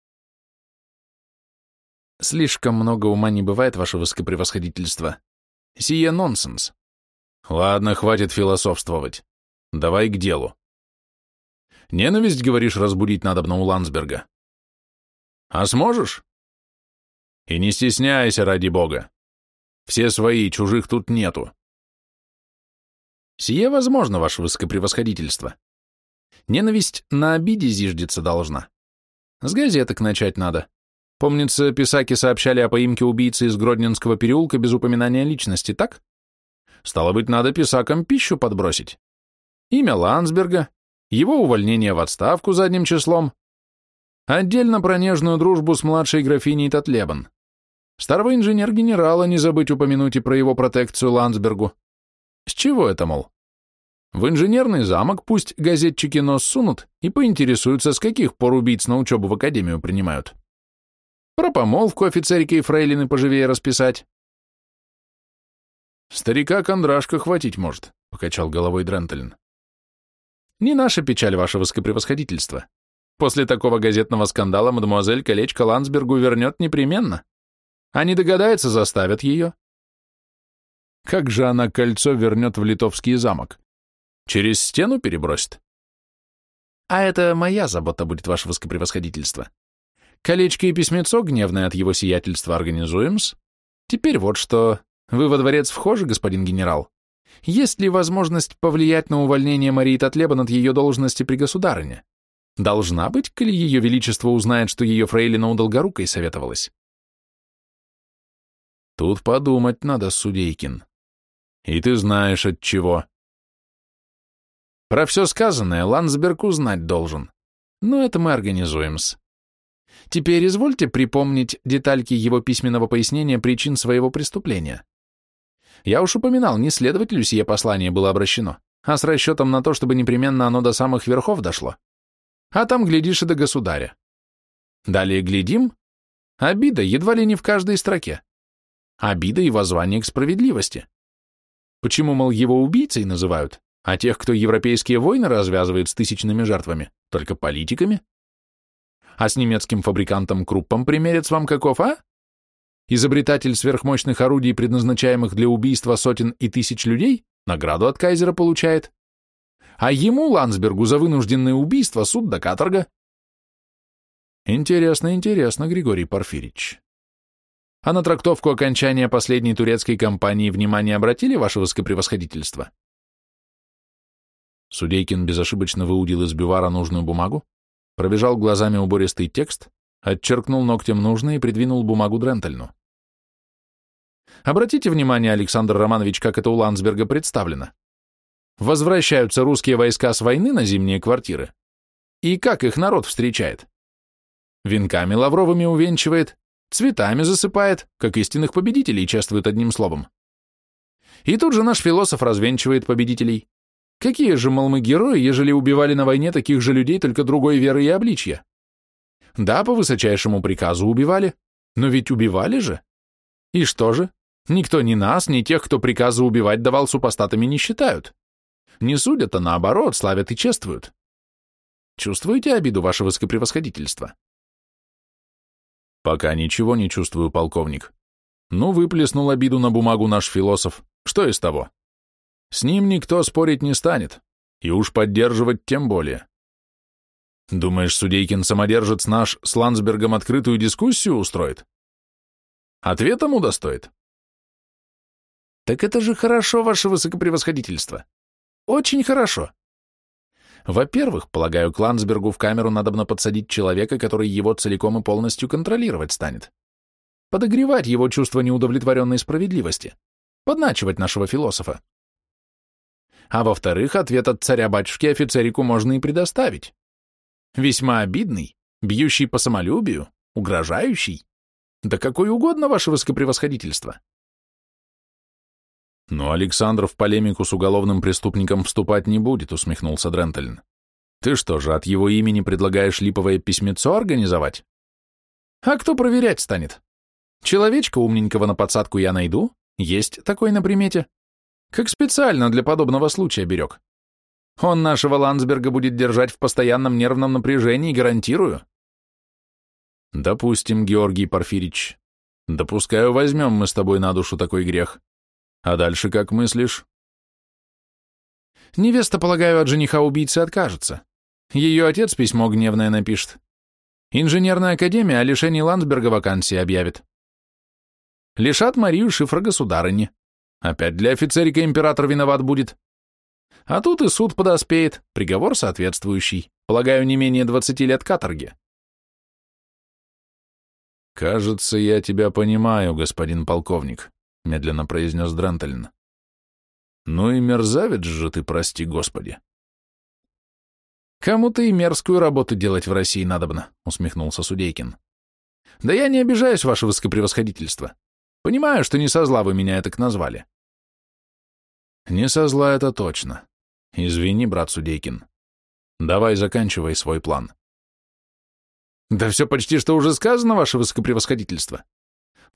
Слишком много ума не бывает, ваше высокопревосходительство. Сие нонсенс. Ладно, хватит философствовать. Давай к делу. Ненависть, говоришь, разбудить надо у Ландсберга? А сможешь? И не стесняйся, ради бога. Все свои, чужих тут нету. Сие возможно, ваше высокопревосходительство. Ненависть на обиде зиждется должна. С газеток начать надо. Помнится, писаки сообщали о поимке убийцы из Гродненского переулка без упоминания личности, так? Стало быть, надо писакам пищу подбросить. Имя Ландсберга, его увольнение в отставку задним числом. Отдельно про нежную дружбу с младшей графиней Татлебан. Старого инженер-генерала не забыть упомянуть и про его протекцию Ландсбергу. С чего это, мол? В инженерный замок пусть газетчики нос сунут и поинтересуются, с каких пор убийц на учебу в академию принимают. Про помолвку офицерики и фрейлины поживее расписать. «Старика Кондрашка хватить может», — покачал головой Дрентелин. «Не наша печаль, ваше высокопревосходительство. После такого газетного скандала мадемуазель колечко Ландсбергу вернет непременно. Не догадается, заставят ее. Как же она кольцо вернет в Литовский замок? Через стену перебросит? А это моя забота будет, ваше высокопревосходительство. Колечко и письмецо гневное от его сиятельства организуем-с. Теперь вот что. Вы во дворец вхожи, господин генерал? Есть ли возможность повлиять на увольнение Марии Татлебан от ее должности при государыне? Должна быть, коли ее величество узнает, что ее фрейлина у Долгорукой советовалась. Тут подумать надо, Судейкин. И ты знаешь от чего. Про все сказанное Ландсберг узнать должен. Но это мы организуем-с. Теперь извольте припомнить детальки его письменного пояснения причин своего преступления. Я уж упоминал, не следователю сие послание было обращено, а с расчетом на то, чтобы непременно оно до самых верхов дошло. А там, глядишь, и до государя. Далее глядим. Обида едва ли не в каждой строке. Обида и воззвание к справедливости. Почему, мол, его убийцей называют, а тех, кто европейские войны развязывает с тысячными жертвами, только политиками? А с немецким фабрикантом Круппом примерец вам каков, а? Изобретатель сверхмощных орудий, предназначаемых для убийства сотен и тысяч людей, награду от кайзера получает. А ему, Ландсбергу, за вынужденное убийство суд до каторга. Интересно, интересно, Григорий Порфирич. А на трактовку окончания последней турецкой кампании внимание обратили, ваше высокопревосходительство? Судейкин безошибочно выудил из бивара нужную бумагу, пробежал глазами убористый текст, отчеркнул ногтем нужное и придвинул бумагу Дрентельну. Обратите внимание, Александр Романович, как это у Ландсберга представлено. Возвращаются русские войска с войны на зимние квартиры. И как их народ встречает? Венками лавровыми увенчивает, Цветами засыпает, как истинных победителей чествует одним словом. И тут же наш философ развенчивает победителей. Какие же, мол, мы герои, ежели убивали на войне таких же людей, только другой веры и обличья? Да, по высочайшему приказу убивали, но ведь убивали же. И что же? Никто ни нас, ни тех, кто приказы убивать давал супостатами, не считают. Не судят, а наоборот, славят и чествуют. Чувствуете обиду, ваше высокопревосходительство? Пока ничего не чувствую, полковник. Ну, выплеснул обиду на бумагу наш философ. Что из того? С ним никто спорить не станет, и уж поддерживать тем более. Думаешь, Судейкин самодержец наш с Ландсбергом открытую дискуссию устроит? Ответом удостоит? Так это же хорошо, ваше высокопревосходительство. Очень хорошо. Во-первых, полагаю, Клансбергу в камеру надобно подсадить человека, который его целиком и полностью контролировать станет. Подогревать его чувство неудовлетворенной справедливости. Подначивать нашего философа. А во-вторых, ответ от царя-батюшки офицерику можно и предоставить. Весьма обидный, бьющий по самолюбию, угрожающий. Да какой угодно ваше высокопревосходительство. «Но Александр в полемику с уголовным преступником вступать не будет», — усмехнулся Дрентельн. «Ты что же, от его имени предлагаешь липовое письмецо организовать?» «А кто проверять станет? Человечка умненького на подсадку я найду, есть такой на примете. Как специально для подобного случая берег. Он нашего Ландсберга будет держать в постоянном нервном напряжении, гарантирую». «Допустим, Георгий Порфирич. Допускаю, возьмем мы с тобой на душу такой грех. А дальше как мыслишь? Невеста, полагаю, от жениха-убийцы откажется. Ее отец письмо гневное напишет. Инженерная академия о лишении Ландсберга вакансии объявит. Лишат Марию шифра государыни. Опять для офицерика император виноват будет. А тут и суд подоспеет, приговор соответствующий. Полагаю, не менее двадцати лет каторги. Кажется, я тебя понимаю, господин полковник. — медленно произнес Дрантельн. Ну и мерзавец же ты, прости господи. Кому-то и мерзкую работу делать в России надобно, усмехнулся Судейкин. Да я не обижаюсь, ваше высокопревосходительство. Понимаю, что не со зла вы меня так назвали. Не со зла это точно. Извини, брат Судейкин. Давай заканчивай свой план. Да все почти что уже сказано, ваше высокопревосходительство.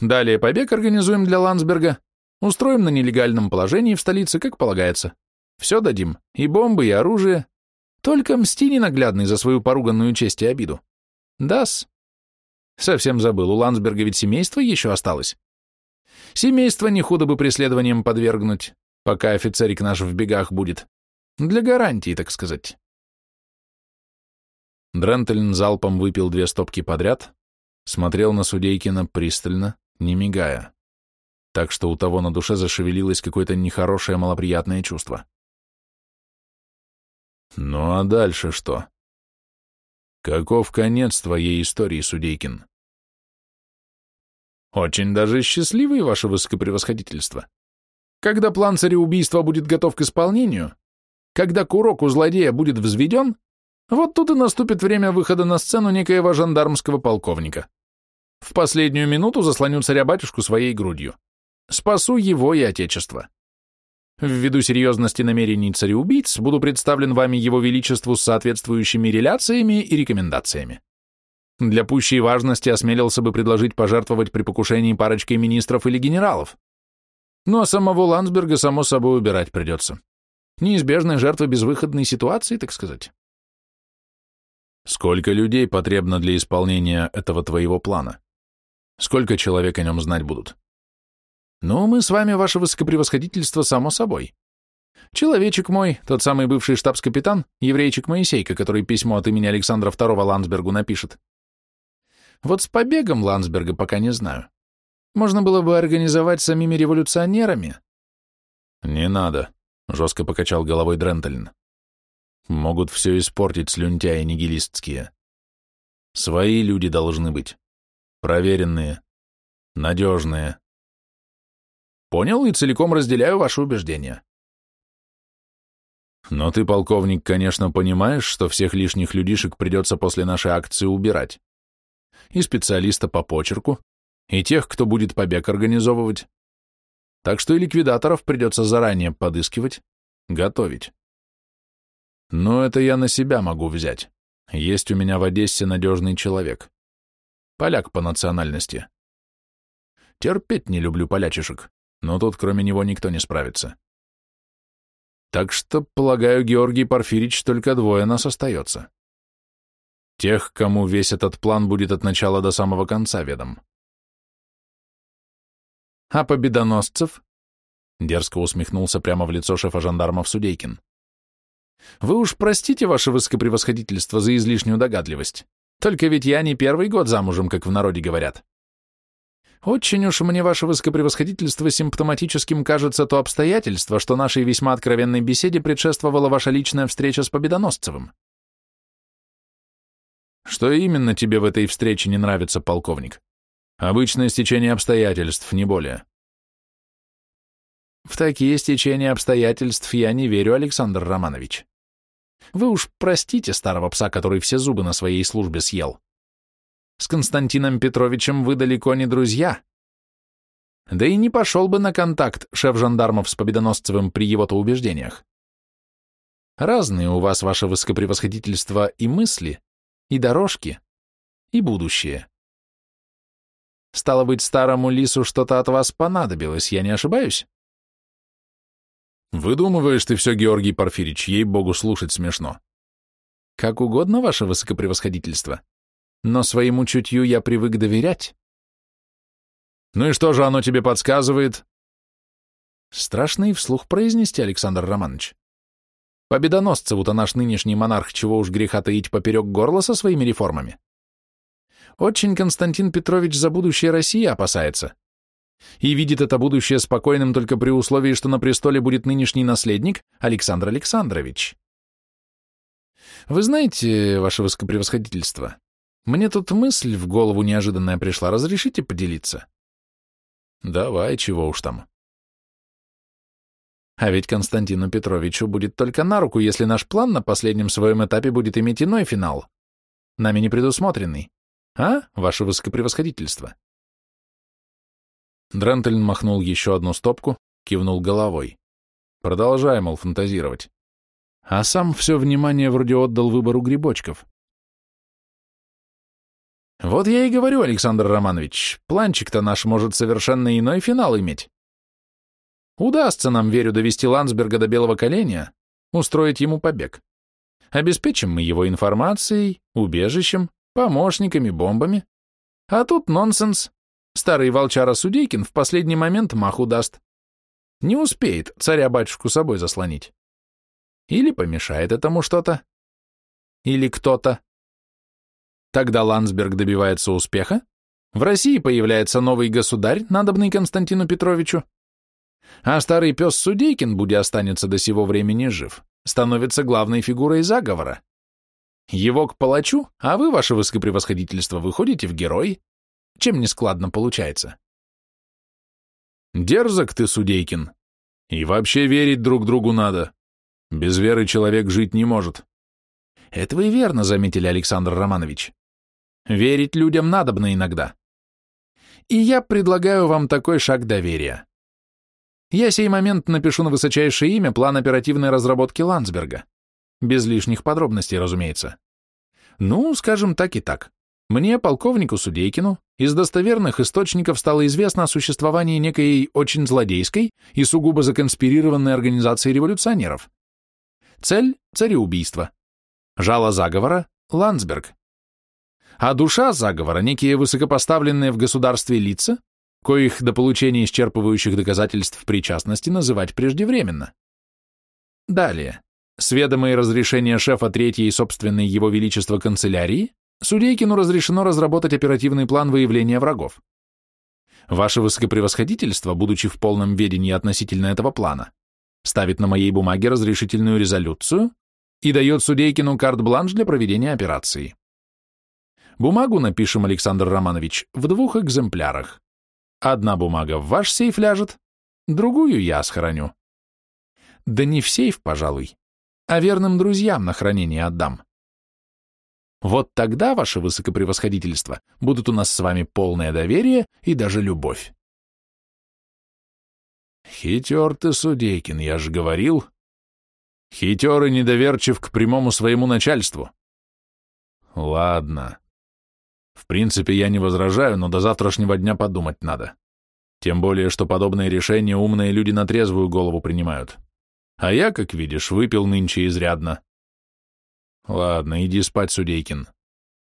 Далее побег организуем для Ландсберга, устроим на нелегальном положении в столице, как полагается. Все дадим, и бомбы, и оружие. Только мсти ненаглядный за свою поруганную честь и обиду. Дас. Совсем забыл, у Ландсберга ведь семейство еще осталось. Семейство не худо бы преследованием подвергнуть, пока офицерик наш в бегах будет. Для гарантии, так сказать. Дрентельн залпом выпил две стопки подряд, смотрел на Судейкина пристально, не мигая, так что у того на душе зашевелилось какое-то нехорошее малоприятное чувство. Ну а дальше что? Каков конец твоей истории, Судейкин? Очень даже счастливый, ваше высокопревосходительство. Когда план цареубийства будет готов к исполнению, когда курок у злодея будет взведен, вот тут и наступит время выхода на сцену некоего жандармского полковника. В последнюю минуту заслоню царя-батюшку своей грудью. Спасу его и отечество. Ввиду серьезности намерений цареубийц буду представлен вами его величеству с соответствующими реляциями и рекомендациями. Для пущей важности осмелился бы предложить пожертвовать при покушении парочкой министров или генералов. Ну а самого Ландсберга, само собой, убирать придется. Неизбежная жертва безвыходной ситуации, так сказать. Сколько людей потребно для исполнения этого твоего плана? Сколько человек о нем знать будут? Ну, мы с вами, ваше высокопревосходительство, само собой. Человечек мой, тот самый бывший штабс-капитан, еврейчик Моисейка, который письмо от имени Александра II Ландсбергу напишет. Вот с побегом Ландсберга пока не знаю. Можно было бы организовать самими революционерами. Не надо, жестко покачал головой Дрентельн. Могут все испортить слюнтяи нигилистские. Свои люди должны быть. Проверенные. Надежные. Понял и целиком разделяю ваши убеждения. Но ты, полковник, конечно, понимаешь, что всех лишних людишек придется после нашей акции убирать и специалиста по почерку, и тех, кто будет побег организовывать. Так что и ликвидаторов придется заранее подыскивать, готовить. Но это я на себя могу взять. Есть у меня в Одессе надежный человек. Поляк по национальности. Терпеть не люблю полячишек, но тут кроме него никто не справится. Так что, полагаю, Георгий Порфирич только двое нас остается. Тех, кому весь этот план будет от начала до самого конца ведом. А победоносцев? Дерзко усмехнулся прямо в лицо шефа жандармов Судейкин. Вы уж простите ваше высокопревосходительство за излишнюю догадливость. Только ведь я не первый год замужем, как в народе говорят. Очень уж мне ваше высокопревосходительство симптоматическим кажется то обстоятельство, что нашей весьма откровенной беседе предшествовала ваша личная встреча с Победоносцевым. Что именно тебе в этой встрече не нравится, полковник? Обычное стечение обстоятельств, не более. В такие стечения обстоятельств я не верю, Александр Романович. Вы уж простите старого пса, который все зубы на своей службе съел. С Константином Петровичем вы далеко не друзья. Да и не пошел бы на контакт шеф жандармов с Победоносцевым при его-то убеждениях. Разные у вас, ваше высокопревосходительство, и мысли, и дорожки, и будущее. Стало быть, старому лису что-то от вас понадобилось, я не ошибаюсь? Выдумываешь ты все, Георгий Порфирич, ей-богу, слушать смешно. Как угодно, ваше высокопревосходительство, но своему чутью я привык доверять. Ну и что же оно тебе подсказывает? Страшно и вслух произнести, Александр Романович. Победоносцеву-то наш нынешний монарх чего уж греха таить поперек горла со своими реформами. Очень Константин Петрович за будущее России опасается. И видит это будущее спокойным только при условии, что на престоле будет нынешний наследник Александр Александрович. Вы знаете, ваше высокопревосходительство, мне тут мысль в голову неожиданная пришла, разрешите поделиться? Давай, чего уж там. А ведь Константину Петровичу будет только на руку, если наш план на последнем своем этапе будет иметь иной финал, нами не предусмотренный. А, ваше высокопревосходительство? Дрентельн махнул еще одну стопку, кивнул головой. Продолжай, мол, фантазировать. А сам все внимание вроде отдал выбору грибочков. Вот я и говорю, Александр Романович, планчик-то наш может совершенно иной финал иметь. Удастся нам, верю, довести Ландсберга до белого коленя, устроить ему побег. Обеспечим мы его информацией, убежищем, помощниками, бомбами. А тут нонсенс. Старый волчара Судейкин в последний момент маху даст. Не успеет царя-батюшку собой заслонить. Или помешает этому что-то. Или кто-то. Тогда Ландсберг добивается успеха, в России появляется новый государь, надобный Константину Петровичу, а старый пес Судейкин, будя останется до сего времени жив, становится главной фигурой заговора. Его к палачу, а вы, ваше высокопревосходительство, выходите в герой. Чем нескладно получается? Дерзок ты, Судейкин. И вообще верить друг другу надо. Без веры человек жить не может. Это вы верно заметили, Александр Романович. Верить людям надобно иногда. И я предлагаю вам такой шаг доверия. Я сей момент напишу на высочайшее имя план оперативной разработки Ландсберга. Без лишних подробностей, разумеется. Ну, скажем так и так. Мне, полковнику Судейкину, из достоверных источников стало известно о существовании некой очень злодейской и сугубо законспирированной организации революционеров. Цель – цареубийство. Жало заговора – Ландсберг. А душа заговора – некие высокопоставленные в государстве лица, коих до получения исчерпывающих доказательств причастности называть преждевременно. Далее. С ведома разрешения шефа Третьей собственной Его Величества канцелярии, Судейкину разрешено разработать оперативный план выявления врагов. Ваше Высокопревосходительство, будучи в полном ведении относительно этого плана, ставит на моей бумаге разрешительную резолюцию и дает Судейкину карт-бланш для проведения операции. Бумагу напишем, Александр Романович, в двух экземплярах. Одна бумага в ваш сейф ляжет, другую я схороню. Да не в сейф, пожалуй, а верным друзьям на хранение отдам. Вот тогда, ваше высокопревосходительство, будут у нас с вами полное доверие и даже любовь. Хитер ты, Судейкин, я же говорил. Хитер и недоверчив к прямому своему начальству. Ладно. В принципе, я не возражаю, но до завтрашнего дня подумать надо. Тем более, что подобные решения умные люди на трезвую голову принимают. А я, как видишь, выпил нынче изрядно. Ладно, иди спать, Судейкин.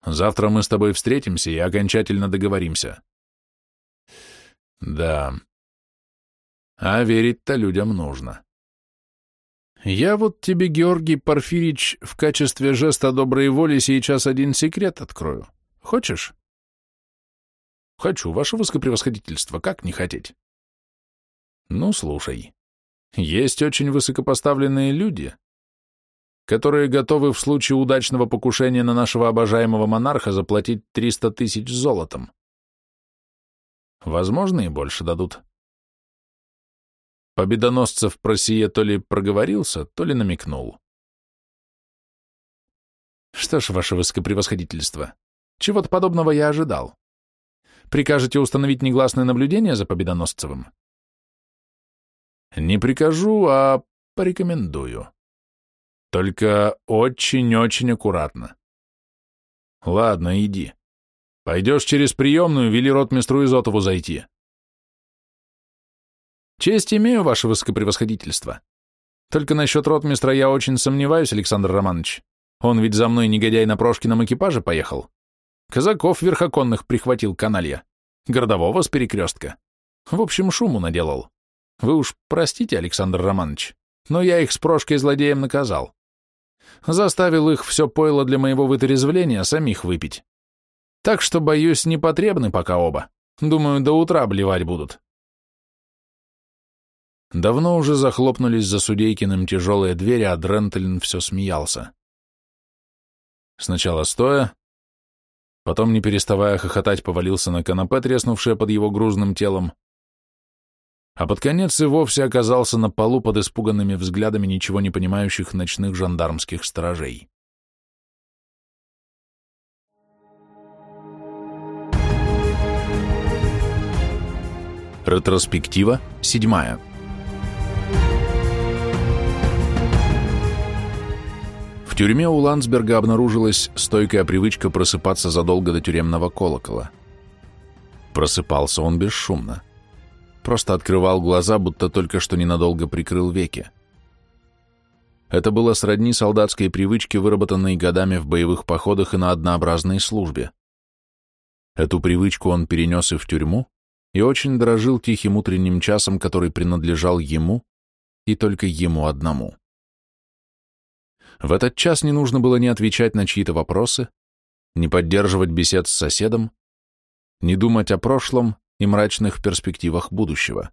Завтра мы с тобой встретимся и окончательно договоримся. Да. А верить-то людям нужно. Я вот тебе, Георгий Порфирич, в качестве жеста доброй воли сейчас один секрет открою. Хочешь? Хочу, ваше высокопревосходительство, как не хотеть? Ну, слушай. Есть очень высокопоставленные люди, которые готовы в случае удачного покушения на нашего обожаемого монарха заплатить 300 тысяч золотом. Возможно, и больше дадут. Победоносцев про сие то ли проговорился, то ли намекнул. Что ж, ваше высокопревосходительство, чего-то подобного я ожидал. Прикажете установить негласное наблюдение за Победоносцевым? Не прикажу, а порекомендую. Только очень-очень аккуратно. Ладно, иди. Пойдешь через приемную, вели ротмистру Изотову зайти. Честь имею, ваше высокопревосходительство. Только насчет ротмистра я очень сомневаюсь, Александр Романович. Он ведь за мной негодяй на Прошкином экипаже поехал. Казаков верхоконных прихватил каналья. Городового с перекрестка. В общем, шуму наделал. Вы уж простите, Александр Романович, но я их с Прошкой злодеем наказал. Заставил их все пойло для моего вытрезвления самих выпить. Так что, боюсь, не потребны пока оба. Думаю, до утра обливать будут. Давно уже захлопнулись за Судейкиным тяжелые двери, а Дрентельн все смеялся. Сначала стоя, потом, не переставая хохотать, повалился на канапе, треснувшее под его грузным телом, а под конец и вовсе оказался на полу под испуганными взглядами ничего не понимающих ночных жандармских сторожей. Ретроспектива седьмая. В тюрьме у Ландсберга обнаружилась стойкая привычка просыпаться задолго до тюремного колокола. Просыпался он бесшумно. Просто открывал глаза, будто только что ненадолго прикрыл веки. Это было сродни солдатской привычке, выработанной годами в боевых походах и на однообразной службе. Эту привычку он перенес и в тюрьму, и очень дорожил тихим утренним часом, который принадлежал ему и только ему одному. В этот час не нужно было ни отвечать на чьи-то вопросы, ни поддерживать бесед с соседом, ни думать о прошлом и мрачных перспективах будущего.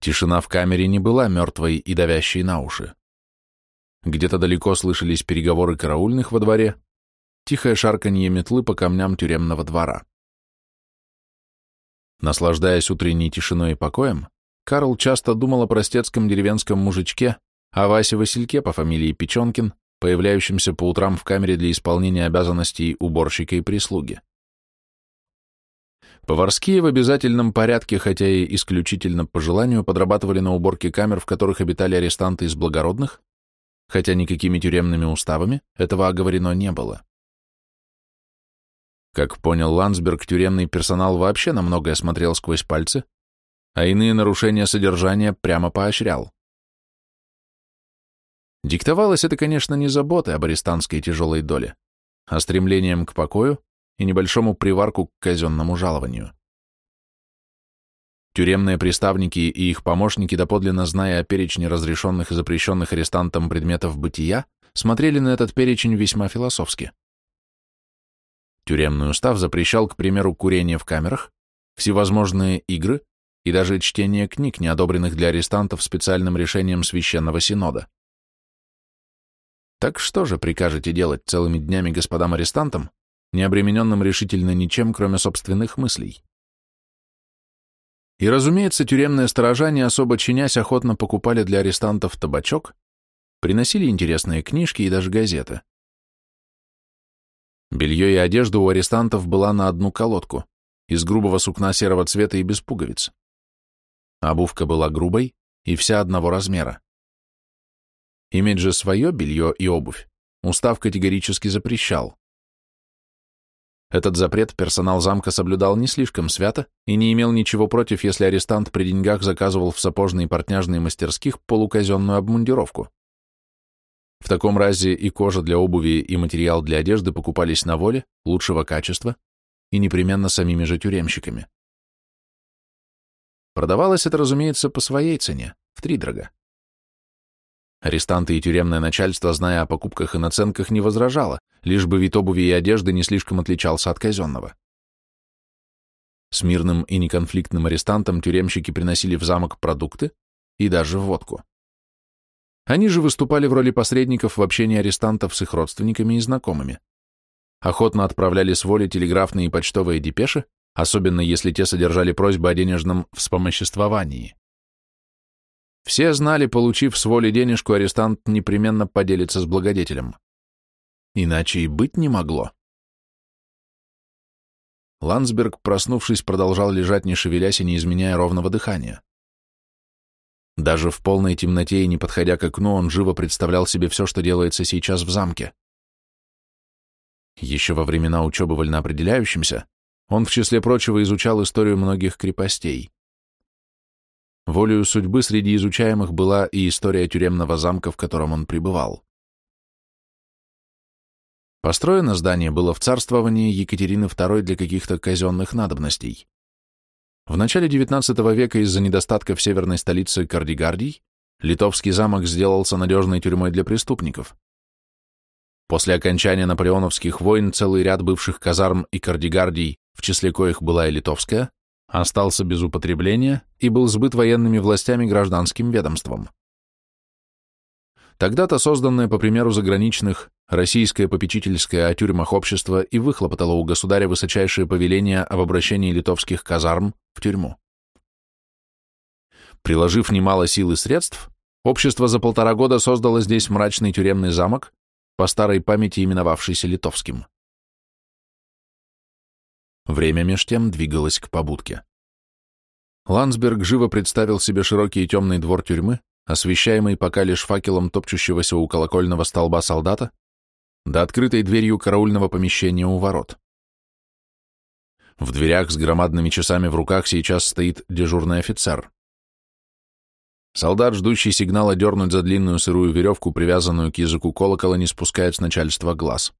Тишина в камере не была мертвой и давящей на уши. Где-то далеко слышались переговоры караульных во дворе, тихое шарканье метлы по камням тюремного двора. Наслаждаясь утренней тишиной и покоем, Карл часто думал о простецком деревенском мужичке, о Васе Васильке по фамилии Печенкин, появляющемся по утрам в камере для исполнения обязанностей уборщика и прислуги. Поварские в обязательном порядке, хотя и исключительно по желанию, подрабатывали на уборке камер, в которых обитали арестанты из благородных, хотя никакими тюремными уставами этого оговорено не было. Как понял Ландсберг, тюремный персонал вообще на многое смотрел сквозь пальцы, а иные нарушения содержания прямо поощрял. Диктовалось это, конечно, не заботой об арестантской тяжелой доле, а стремлением к покою и небольшому приварку к казенному жалованию. Тюремные приставники и их помощники, доподлинно зная о перечне разрешенных и запрещенных арестантам предметов бытия, смотрели на этот перечень весьма философски. Тюремный устав запрещал, к примеру, курение в камерах, всевозможные игры и даже чтение книг, не одобренных для арестантов специальным решением Священного Синода. Так что же прикажете делать целыми днями господам-арестантам, не обремененным решительно ничем, кроме собственных мыслей? И, разумеется, тюремные сторожа, не особо чинясь, охотно покупали для арестантов табачок, приносили интересные книжки и даже газеты. Белье и одежда у арестантов была на одну колодку, из грубого сукна серого цвета и без пуговиц. Обувка была грубой и вся одного размера. Иметь же свое белье и обувь устав категорически запрещал. Этот запрет персонал замка соблюдал не слишком свято и не имел ничего против, если арестант при деньгах заказывал в сапожные и портняжные мастерских полуказенную обмундировку. В таком разе и кожа для обуви, и материал для одежды покупались на воле, лучшего качества, и непременно самими же тюремщиками. Продавалось это, разумеется, по своей цене, втридорога. Арестанты и тюремное начальство, зная о покупках и наценках, не возражало, лишь бы вид обуви и одежды не слишком отличался от казенного. С мирным и неконфликтным арестантам тюремщики приносили в замок продукты и даже водку. Они же выступали в роли посредников в общении арестантов с их родственниками и знакомыми. Охотно отправляли с воли телеграфные и почтовые депеши, особенно если те содержали просьбы о денежном вспомоществовании. Все знали, получив с воли денежку, арестант непременно поделится с благодетелем. Иначе и быть не могло. Ландсберг, проснувшись, продолжал лежать, не шевелясь и не изменяя ровного дыхания. Даже в полной темноте и не подходя к окну, он живо представлял себе все, что делается сейчас в замке. Еще во времена учебы вольноопределяющимся он, в числе прочего, изучал историю многих крепостей. Волею судьбы среди изучаемых была и история тюремного замка, в котором он пребывал. Построено здание было в царствовании Екатерины II для каких-то казенных надобностей. В начале XIX века из-за недостатка в северной столице Кардигардий литовский замок сделался надежной тюрьмой для преступников. После окончания наполеоновских войн целый ряд бывших казарм и кардигардий, в числе коих была и литовская, остался без употребления и был сбыт военными властями гражданским ведомством. Тогда-то созданное по примеру заграничных российское попечительское о тюрьмах общество и выхлопотало у государя высочайшее повеление об обращении литовских казарм в тюрьму. Приложив немало сил и средств, общество за полтора года создало здесь мрачный тюремный замок, по старой памяти именовавшийся Литовским. Время меж тем двигалось к побудке. Ландсберг живо представил себе широкий и темный двор тюрьмы, освещаемый пока лишь факелом топчущегося у колокольного столба солдата, да открытой дверью караульного помещения у ворот. В дверях с громадными часами в руках сейчас стоит дежурный офицер. Солдат, ждущий сигнала дернуть за длинную сырую веревку, привязанную к языку колокола, не спускает с начальства глаз.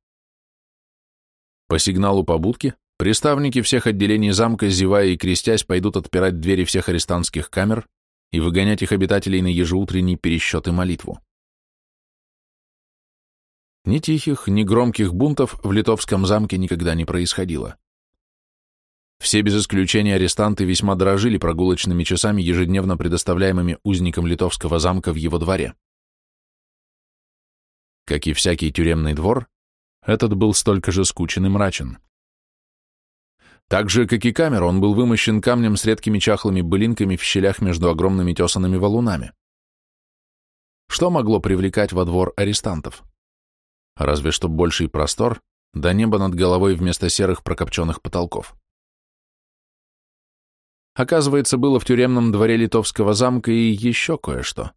По сигналу побудки приставники всех отделений замка, зевая и крестясь, пойдут отпирать двери всех арестантских камер и выгонять их обитателей на ежеутренний пересчет и молитву. Ни тихих, ни громких бунтов в литовском замке никогда не происходило. Все без исключения арестанты весьма дорожили прогулочными часами, ежедневно предоставляемыми узникам литовского замка в его дворе. Как и всякий тюремный двор, этот был столько же скучен и мрачен. Так же, как и камера, он был вымощен камнем с редкими чахлыми былинками в щелях между огромными тесанными валунами. Что могло привлекать во двор арестантов? Разве что больший простор, да небо над головой вместо серых прокопченных потолков. Оказывается, было в тюремном дворе Литовского замка и еще кое-что.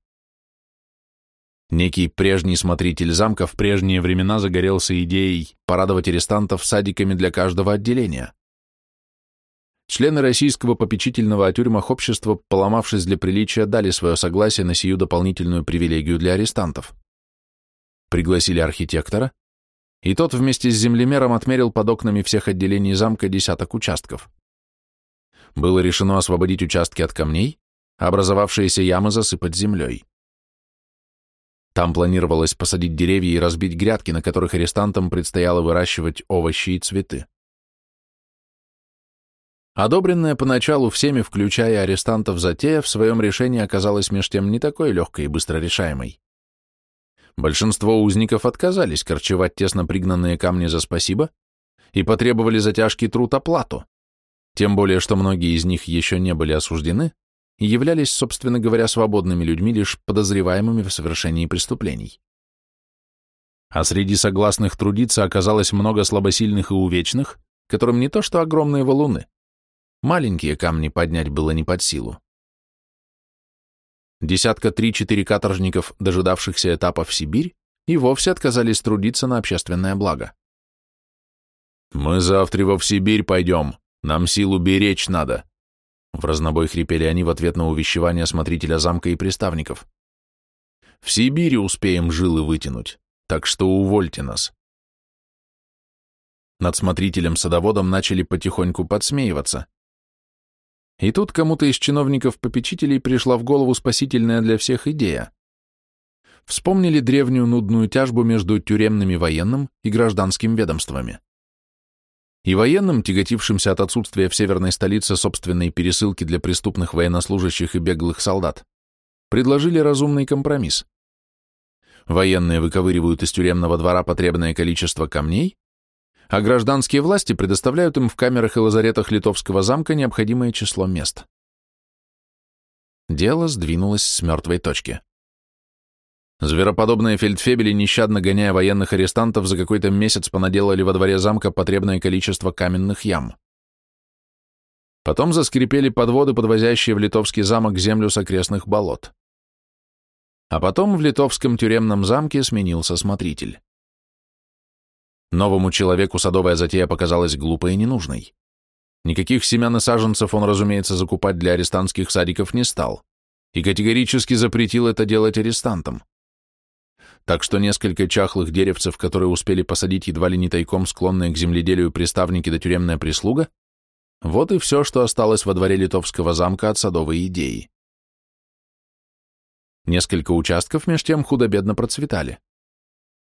Некий прежний смотритель замка в прежние времена загорелся идеей порадовать арестантов садиками для каждого отделения. Члены российского попечительного о тюрьмах общества, поломавшись для приличия, дали свое согласие на сию дополнительную привилегию для арестантов. Пригласили архитектора, и тот вместе с землемером отмерил под окнами всех отделений замка десяток участков было решено освободить участки от камней, образовавшиеся ямы засыпать землей. Там планировалось посадить деревья и разбить грядки, на которых арестантам предстояло выращивать овощи и цветы. Одобренная поначалу всеми, включая арестантов, затея в своем решении оказалась меж тем не такой легкой и быстро решаемой. Большинство узников отказались корчевать тесно пригнанные камни за спасибо и потребовали за тяжкий труд оплату, тем более, что многие из них еще не были осуждены и являлись, собственно говоря, свободными людьми, лишь подозреваемыми в совершении преступлений. А среди согласных трудиться оказалось много слабосильных и увечных, которым не то что огромные валуны, маленькие камни поднять было не под силу. Десятка три-четыре каторжников, дожидавшихся этапа в Сибирь, и вовсе отказались трудиться на общественное благо. «Мы завтра во в Сибирь пойдем», нам силу беречь надо. В разнобой хрипели они в ответ на увещевание смотрителя замка и приставников. В Сибири успеем жилы вытянуть, так что увольте нас. Над смотрителем-садоводом начали потихоньку подсмеиваться. И тут кому-то из чиновников-попечителей пришла в голову спасительная для всех идея. Вспомнили древнюю нудную тяжбу между тюремными военным и гражданским ведомствами и военным, тяготившимся от отсутствия в северной столице собственной пересылки для преступных военнослужащих и беглых солдат, предложили разумный компромисс. Военные выковыривают из тюремного двора потребное количество камней, а гражданские власти предоставляют им в камерах и лазаретах Литовского замка необходимое число мест. Дело сдвинулось с мертвой точки. Звероподобные фельдфебели, нещадно гоняя военных арестантов, за какой-то месяц понаделали во дворе замка потребное количество каменных ям. Потом заскрипели подводы, подвозящие в литовский замок землю с окрестных болот. А потом в литовском тюремном замке сменился смотритель. Новому человеку садовая затея показалась глупой и ненужной. Никаких семян и саженцев он, разумеется, закупать для арестантских садиков не стал и категорически запретил это делать арестантам так что несколько чахлых деревцев, которые успели посадить едва ли не тайком склонные к земледелию приставники да тюремная прислуга, вот и все, что осталось во дворе литовского замка от садовой идеи. Несколько участков меж тем худо-бедно процветали.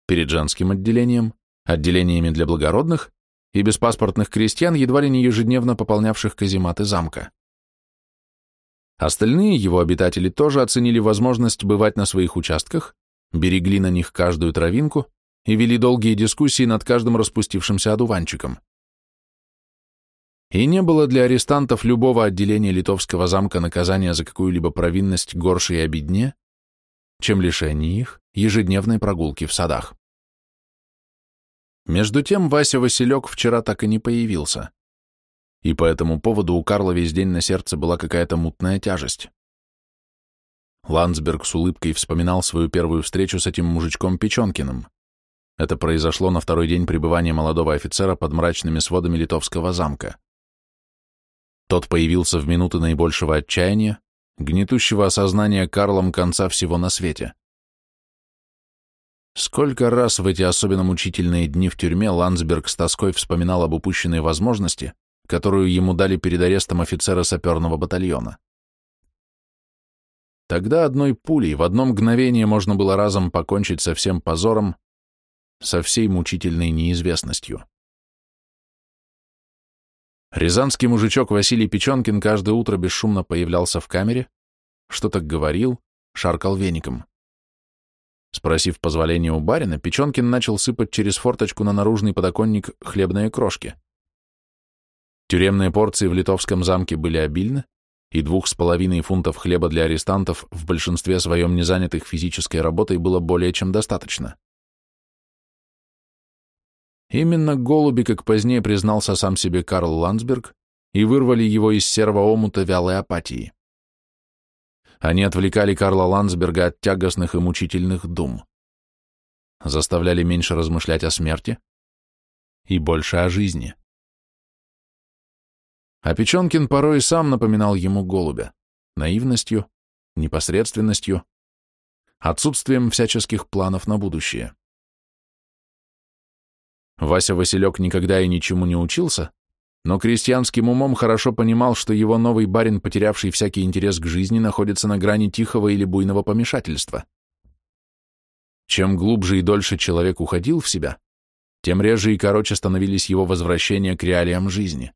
Перед женским отделением, отделениями для благородных и беспаспортных крестьян, едва ли не ежедневно пополнявших казематы замка. Остальные его обитатели тоже оценили возможность бывать на своих участках берегли на них каждую травинку и вели долгие дискуссии над каждым распустившимся одуванчиком. И не было для арестантов любого отделения литовского замка наказания за какую-либо провинность горше и обиднее, чем лишение их ежедневной прогулки в садах. Между тем Вася Василек вчера так и не появился, и по этому поводу у Карла весь день на сердце была какая-то мутная тяжесть. Ландсберг с улыбкой вспоминал свою первую встречу с этим мужичком Печенкиным. Это произошло на второй день пребывания молодого офицера под мрачными сводами литовского замка. Тот появился в минуты наибольшего отчаяния, гнетущего осознания Карлом конца всего на свете. Сколько раз в эти особенно мучительные дни в тюрьме Ландсберг с тоской вспоминал об упущенной возможности, которую ему дали перед арестом офицера саперного батальона. Тогда одной пулей в одно мгновение можно было разом покончить со всем позором, со всей мучительной неизвестностью. Рязанский мужичок Василий Печенкин каждое утро бесшумно появлялся в камере, что-то говорил, шаркал веником. Спросив позволения у барина, Печенкин начал сыпать через форточку на наружный подоконник хлебные крошки. Тюремные порции в литовском замке были обильны, и двух с половиной фунтов хлеба для арестантов в большинстве своем не занятых физической работой было более чем достаточно. Именно голуби, как позднее признался сам себе Карл Ландсберг, и вырвали его из серого омута вялой апатии. Они отвлекали Карла Ландсберга от тягостных и мучительных дум, заставляли меньше размышлять о смерти и больше о жизни. А Печенкин порой сам напоминал ему голубя, наивностью, непосредственностью, отсутствием всяческих планов на будущее. Вася Василек никогда и ничему не учился, но крестьянским умом хорошо понимал, что его новый барин, потерявший всякий интерес к жизни, находится на грани тихого или буйного помешательства. Чем глубже и дольше человек уходил в себя, тем реже и короче становились его возвращения к реалиям жизни.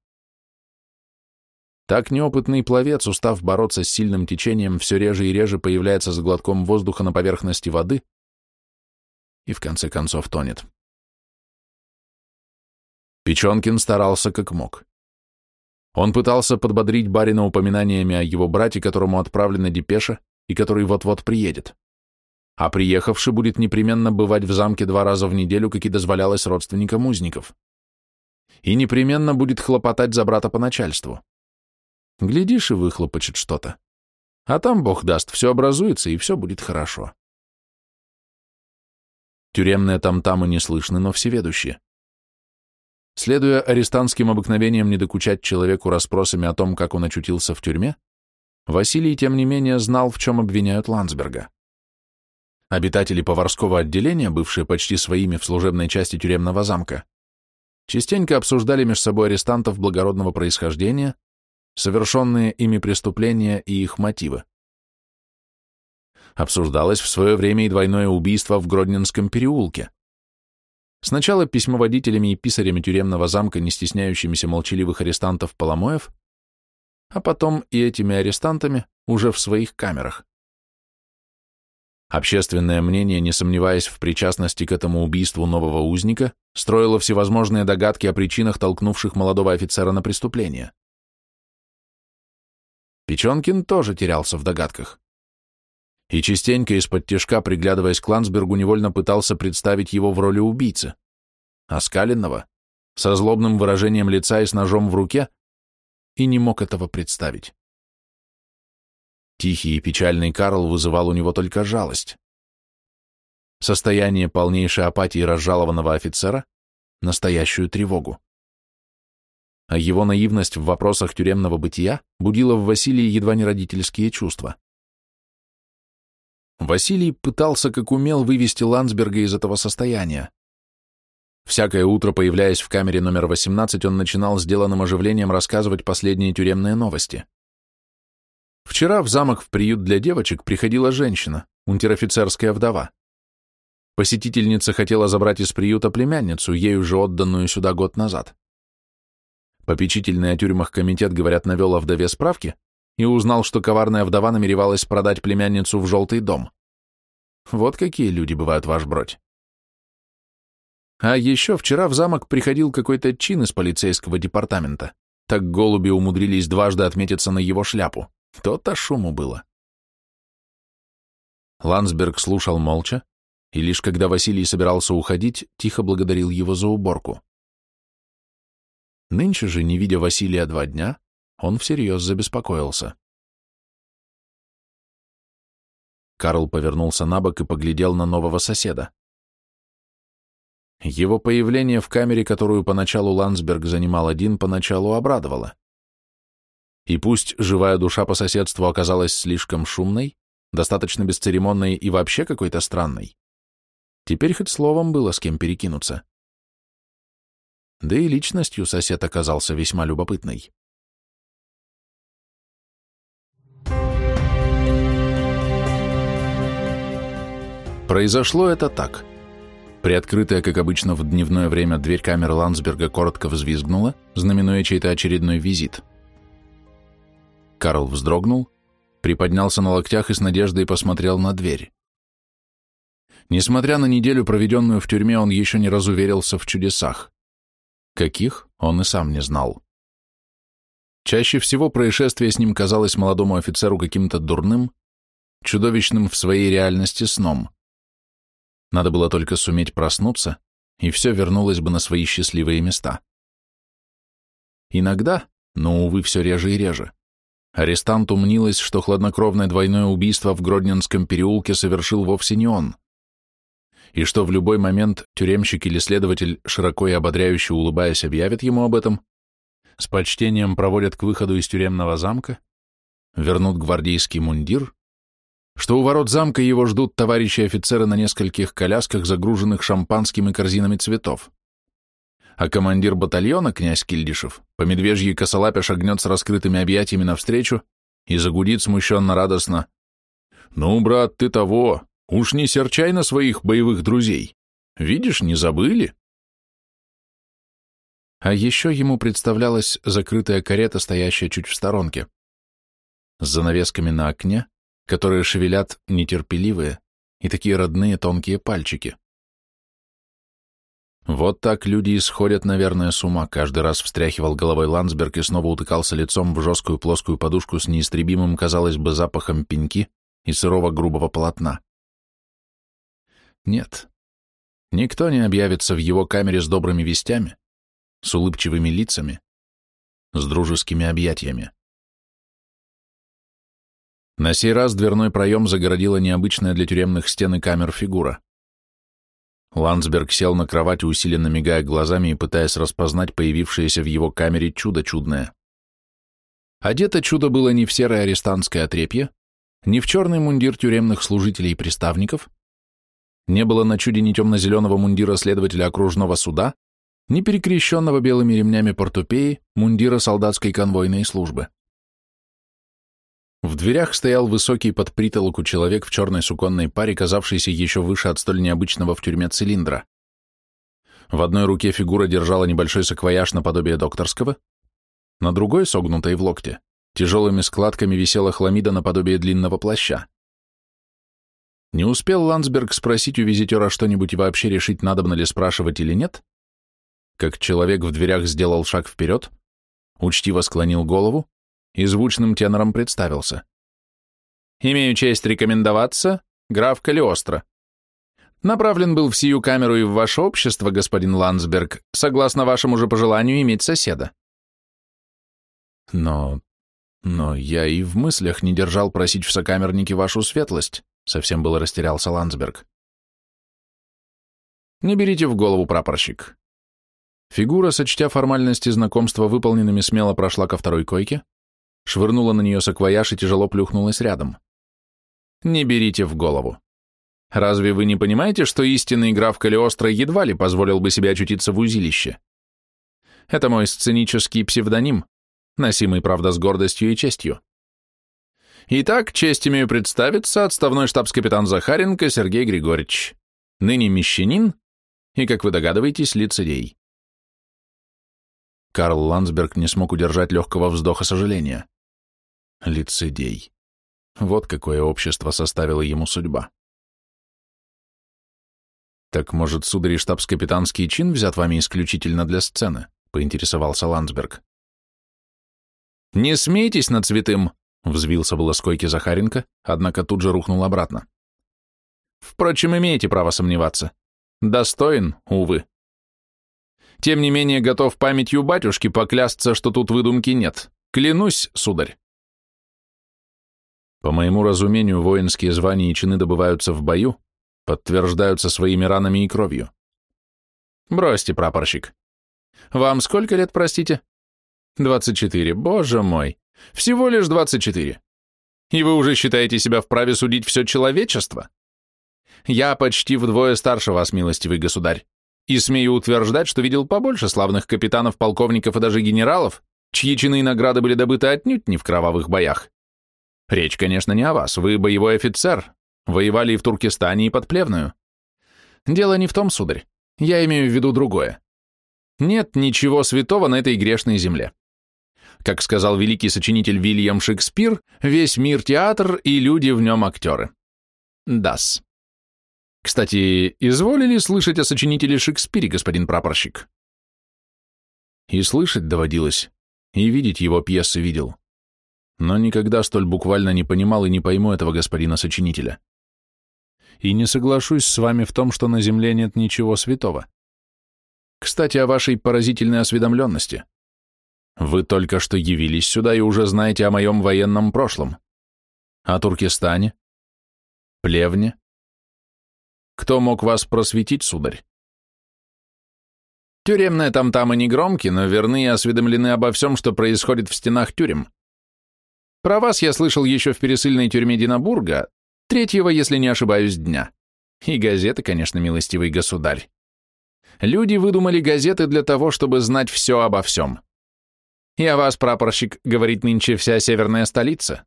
Так неопытный пловец, устав бороться с сильным течением, все реже и реже появляется с глотком воздуха на поверхности воды и в конце концов тонет. Печенкин старался как мог. Он пытался подбодрить барина упоминаниями о его брате, которому отправлена депеша и который вот-вот приедет. А приехавший будет непременно бывать в замке два раза в неделю, как и дозволялось родственникам узников. И непременно будет хлопотать за брата по начальству. Глядишь, и выхлопочет что-то. А там, бог даст, все образуется, и все будет хорошо. Тюремные там-тамы не слышны, но всеведущие. Следуя арестантским обыкновениям не докучать человеку расспросами о том, как он очутился в тюрьме, Василий, тем не менее, знал, в чем обвиняют Ландсберга. Обитатели поварского отделения, бывшие почти своими в служебной части тюремного замка, частенько обсуждали между собой арестантов благородного происхождения, совершенные ими преступления и их мотивы. Обсуждалось в свое время и двойное убийство в Гродненском переулке. Сначала письмоводителями и писарями тюремного замка, не стесняющимися молчаливых арестантов Поломоев, а потом и этими арестантами уже в своих камерах. Общественное мнение, не сомневаясь в причастности к этому убийству нового узника, строило всевозможные догадки о причинах, толкнувших молодого офицера на преступление. Печенкин тоже терялся в догадках. И частенько из-под тяжка, приглядываясь к Ландсбергу, невольно пытался представить его в роли убийцы, оскаленного, со злобным выражением лица и с ножом в руке, и не мог этого представить. Тихий и печальный Карл вызывал у него только жалость. Состояние полнейшей апатии разжалованного офицера — настоящую тревогу а его наивность в вопросах тюремного бытия будила в Василии едва не родительские чувства. Василий пытался как умел вывести Ландсберга из этого состояния. Всякое утро, появляясь в камере номер 18, он начинал сделанным оживлением рассказывать последние тюремные новости. Вчера в замок в приют для девочек приходила женщина, унтер-офицерская вдова. Посетительница хотела забрать из приюта племянницу, ей уже отданную сюда год назад. Попечительный о тюрьмах комитет, говорят, навел о вдове справки и узнал, что коварная вдова намеревалась продать племянницу в желтый дом. Вот какие люди бывают, ваш бродь. А еще вчера в замок приходил какой-то чин из полицейского департамента, так голуби умудрились дважды отметиться на его шляпу. То-то шуму было. Ландсберг слушал молча, и лишь когда Василий собирался уходить, тихо благодарил его за уборку. Нынче же, не видя Василия два дня, он всерьез забеспокоился. Карл повернулся на бок и поглядел на нового соседа. Его появление в камере, которую поначалу Ландсберг занимал один, поначалу обрадовало. И пусть живая душа по соседству оказалась слишком шумной, достаточно бесцеремонной и вообще какой-то странной, теперь хоть словом было с кем перекинуться. Да и личностью сосед оказался весьма любопытной. Произошло это так. Приоткрытая, как обычно, в дневное время дверь камеры Ландсберга коротко взвизгнула, знаменуя чей-то очередной визит. Карл вздрогнул, приподнялся на локтях и с надеждой посмотрел на дверь. Несмотря на неделю, проведенную в тюрьме, он еще не разуверился в чудесах. Каких, он и сам не знал. Чаще всего происшествие с ним казалось молодому офицеру каким-то дурным, чудовищным в своей реальности сном. Надо было только суметь проснуться, и все вернулось бы на свои счастливые места. Иногда, но, увы, все реже и реже, арестанту мнилось, что хладнокровное двойное убийство в Гродненском переулке совершил вовсе не он, и что в любой момент тюремщик или следователь, широко и ободряюще улыбаясь, объявит ему об этом, с почтением проводят к выходу из тюремного замка, вернут гвардейский мундир что у ворот замка его ждут товарищи офицеры на нескольких колясках, загруженных шампанским и корзинами цветов. А командир батальона, князь Кильдишев, по медвежьей косолапе шагнет с раскрытыми объятиями навстречу и загудит смущенно-радостно. «Ну, брат, ты того, уж не серчай на своих боевых друзей. Видишь, не забыли?» А еще ему представлялась закрытая карета, стоящая чуть в сторонке. С занавесками на окне, которые шевелят нетерпеливые и такие родные тонкие пальчики. Вот так люди исходят, наверное, с ума, каждый раз встряхивал головой Ландсберг и снова утыкался лицом в жесткую плоскую подушку с неистребимым, казалось бы, запахом пеньки и сырого грубого полотна. Нет, никто не объявится в его камере с добрыми вестями, с улыбчивыми лицами, с дружескими объятиями. На сей раз дверной проем загородила необычная для тюремных стен и камер фигура. Ландсберг сел на кровать, усиленно мигая глазами и пытаясь распознать появившееся в его камере чудо чудное. Одето чудо было не в серое арестантское отрепье, не в черный мундир тюремных служителей и приставников, не было на чуде ни темно-зеленого мундира следователя окружного суда, ни перекрещенного белыми ремнями портупеи мундира солдатской конвойной службы. В дверях стоял высокий под притолоку человек в черной суконной паре, казавшийся еще выше от столь необычного в тюрьме цилиндра. В одной руке фигура держала небольшой саквояж наподобие докторского, на другой, согнутой в локте, тяжелыми складками висела хламида наподобие длинного плаща. Не успел Ландсберг спросить у визитера что-нибудь и вообще решить, надобно ли спрашивать или нет, как человек в дверях сделал шаг вперед, учтиво склонил голову, и звучным тенором представился. «Имею честь рекомендоваться, граф Калиостро. Направлен был в сию камеру и в ваше общество, господин Ландсберг, согласно вашему же пожеланию иметь соседа». «Но... но я и в мыслях не держал просить в сокамернике вашу светлость», совсем было растерялся Ландсберг. «Не берите в голову, прапорщик». Фигура, сочтя формальности знакомства выполненными, смело прошла ко второй койке, швырнула на нее саквояж и тяжело плюхнулась рядом. «Не берите в голову. Разве вы не понимаете, что истинный граф Калиостро едва ли позволил бы себе очутиться в узилище? Это мой сценический псевдоним, носимый, правда, с гордостью и честью. Итак, честь имею представиться, отставной штабс-капитан Захаренко Сергей Григорьевич, ныне мещанин и, как вы догадываетесь, лицедей». Карл Ландсберг не смог удержать легкого вздоха сожаления. Лицедей. Вот какое общество составила ему судьба. «Так, может, сударь штабс-капитанский чин взят вами исключительно для сцены?» — поинтересовался Ландсберг. «Не смейтесь над святым!» — взвился было с койки Захаренко, однако тут же рухнул обратно. «Впрочем, имеете право сомневаться. Достоин, увы. Тем не менее, готов памятью батюшки поклясться, что тут выдумки нет. Клянусь, сударь!» По моему разумению, воинские звания и чины добываются в бою, подтверждаются своими ранами и кровью. Бросьте, прапорщик. Вам сколько лет, простите? Двадцать четыре. Боже мой. Всего лишь двадцать четыре. И вы уже считаете себя вправе судить все человечество? Я почти вдвое старше вас, милостивый государь, и смею утверждать, что видел побольше славных капитанов, полковников и даже генералов, чьи чины и награды были добыты отнюдь не в кровавых боях. Речь, конечно, не о вас, вы боевой офицер, воевали и в Туркестане, и под Плевную. Дело не в том, сударь, я имею в виду другое. Нет ничего святого на этой грешной земле. Как сказал великий сочинитель Вильям Шекспир, весь мир театр и люди в нем актеры. Дас. Кстати, изволили слышать о сочинителе Шекспире, господин прапорщик? И слышать доводилось, и видеть его пьесы видел. Но никогда столь буквально не понимал и не пойму этого господина сочинителя и не соглашусь с вами в том, что на Земле нет ничего святого. Кстати, о вашей поразительной осведомленности. Вы только что явились сюда и уже знаете о моем военном прошлом. О Туркестане? Плевне? Кто мог вас просветить, сударь? Тюремные там-тамы не громки, но верны и осведомлены обо всем, что происходит в стенах тюрем. Про вас я слышал еще в пересыльной тюрьме Динабурга, Третьего, если не ошибаюсь, дня. И газеты, конечно, милостивый государь. Люди выдумали газеты для того, чтобы знать все обо всем. И о вас, прапорщик, говорит нынче вся северная столица.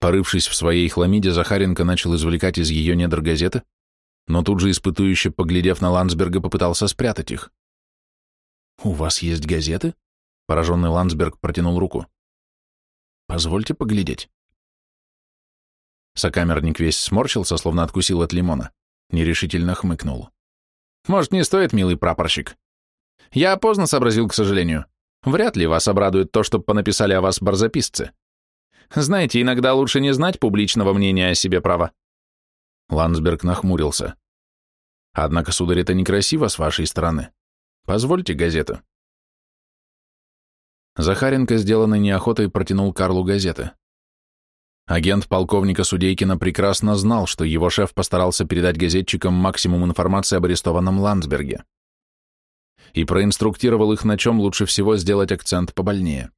Порывшись в своей хламиде, Захаренко начал извлекать из ее недр газеты, но тут же испытующе, поглядев на Ландсберга, попытался спрятать их. «У вас есть газеты?» Пораженный Ландсберг протянул руку. «Позвольте поглядеть». Сокамерник весь сморщился, словно откусил от лимона. Нерешительно хмыкнул. «Может, не стоит, милый прапорщик? Я поздно сообразил, к сожалению. Вряд ли вас обрадует то, что понаписали о вас барзаписцы. Знаете, иногда лучше не знать публичного мнения о себе права». Ландсберг нахмурился. «Однако, сударь, это некрасиво с вашей стороны. Позвольте газету». Захаренко, сделанный неохотой, протянул Карлу газеты. Агент полковника Судейкина прекрасно знал, что его шеф постарался передать газетчикам максимум информации об арестованном Ландсберге и проинструктировал их, на чем лучше всего сделать акцент побольнее.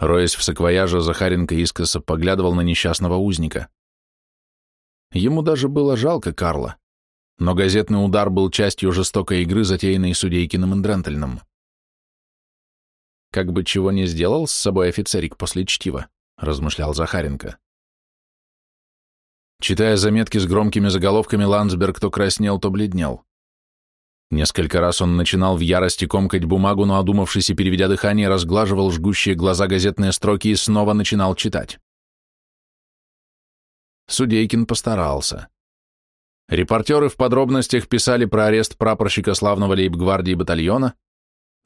Роясь в саквояже, Захаренко искоса поглядывал на несчастного узника. Ему даже было жалко Карла, но газетный удар был частью жестокой игры, затеянной Судейкиным и Дрентельным. Как бы чего не сделал с собой офицерик после чтива, — размышлял Захаренко. Читая заметки с громкими заголовками, Ландсберг то краснел, то бледнел. Несколько раз он начинал в ярости комкать бумагу, но, одумавшись и переведя дыхание, разглаживал жгущие глаза газетные строки и снова начинал читать. Судейкин постарался. Репортеры в подробностях писали про арест прапорщика славного лейб-гвардии батальона,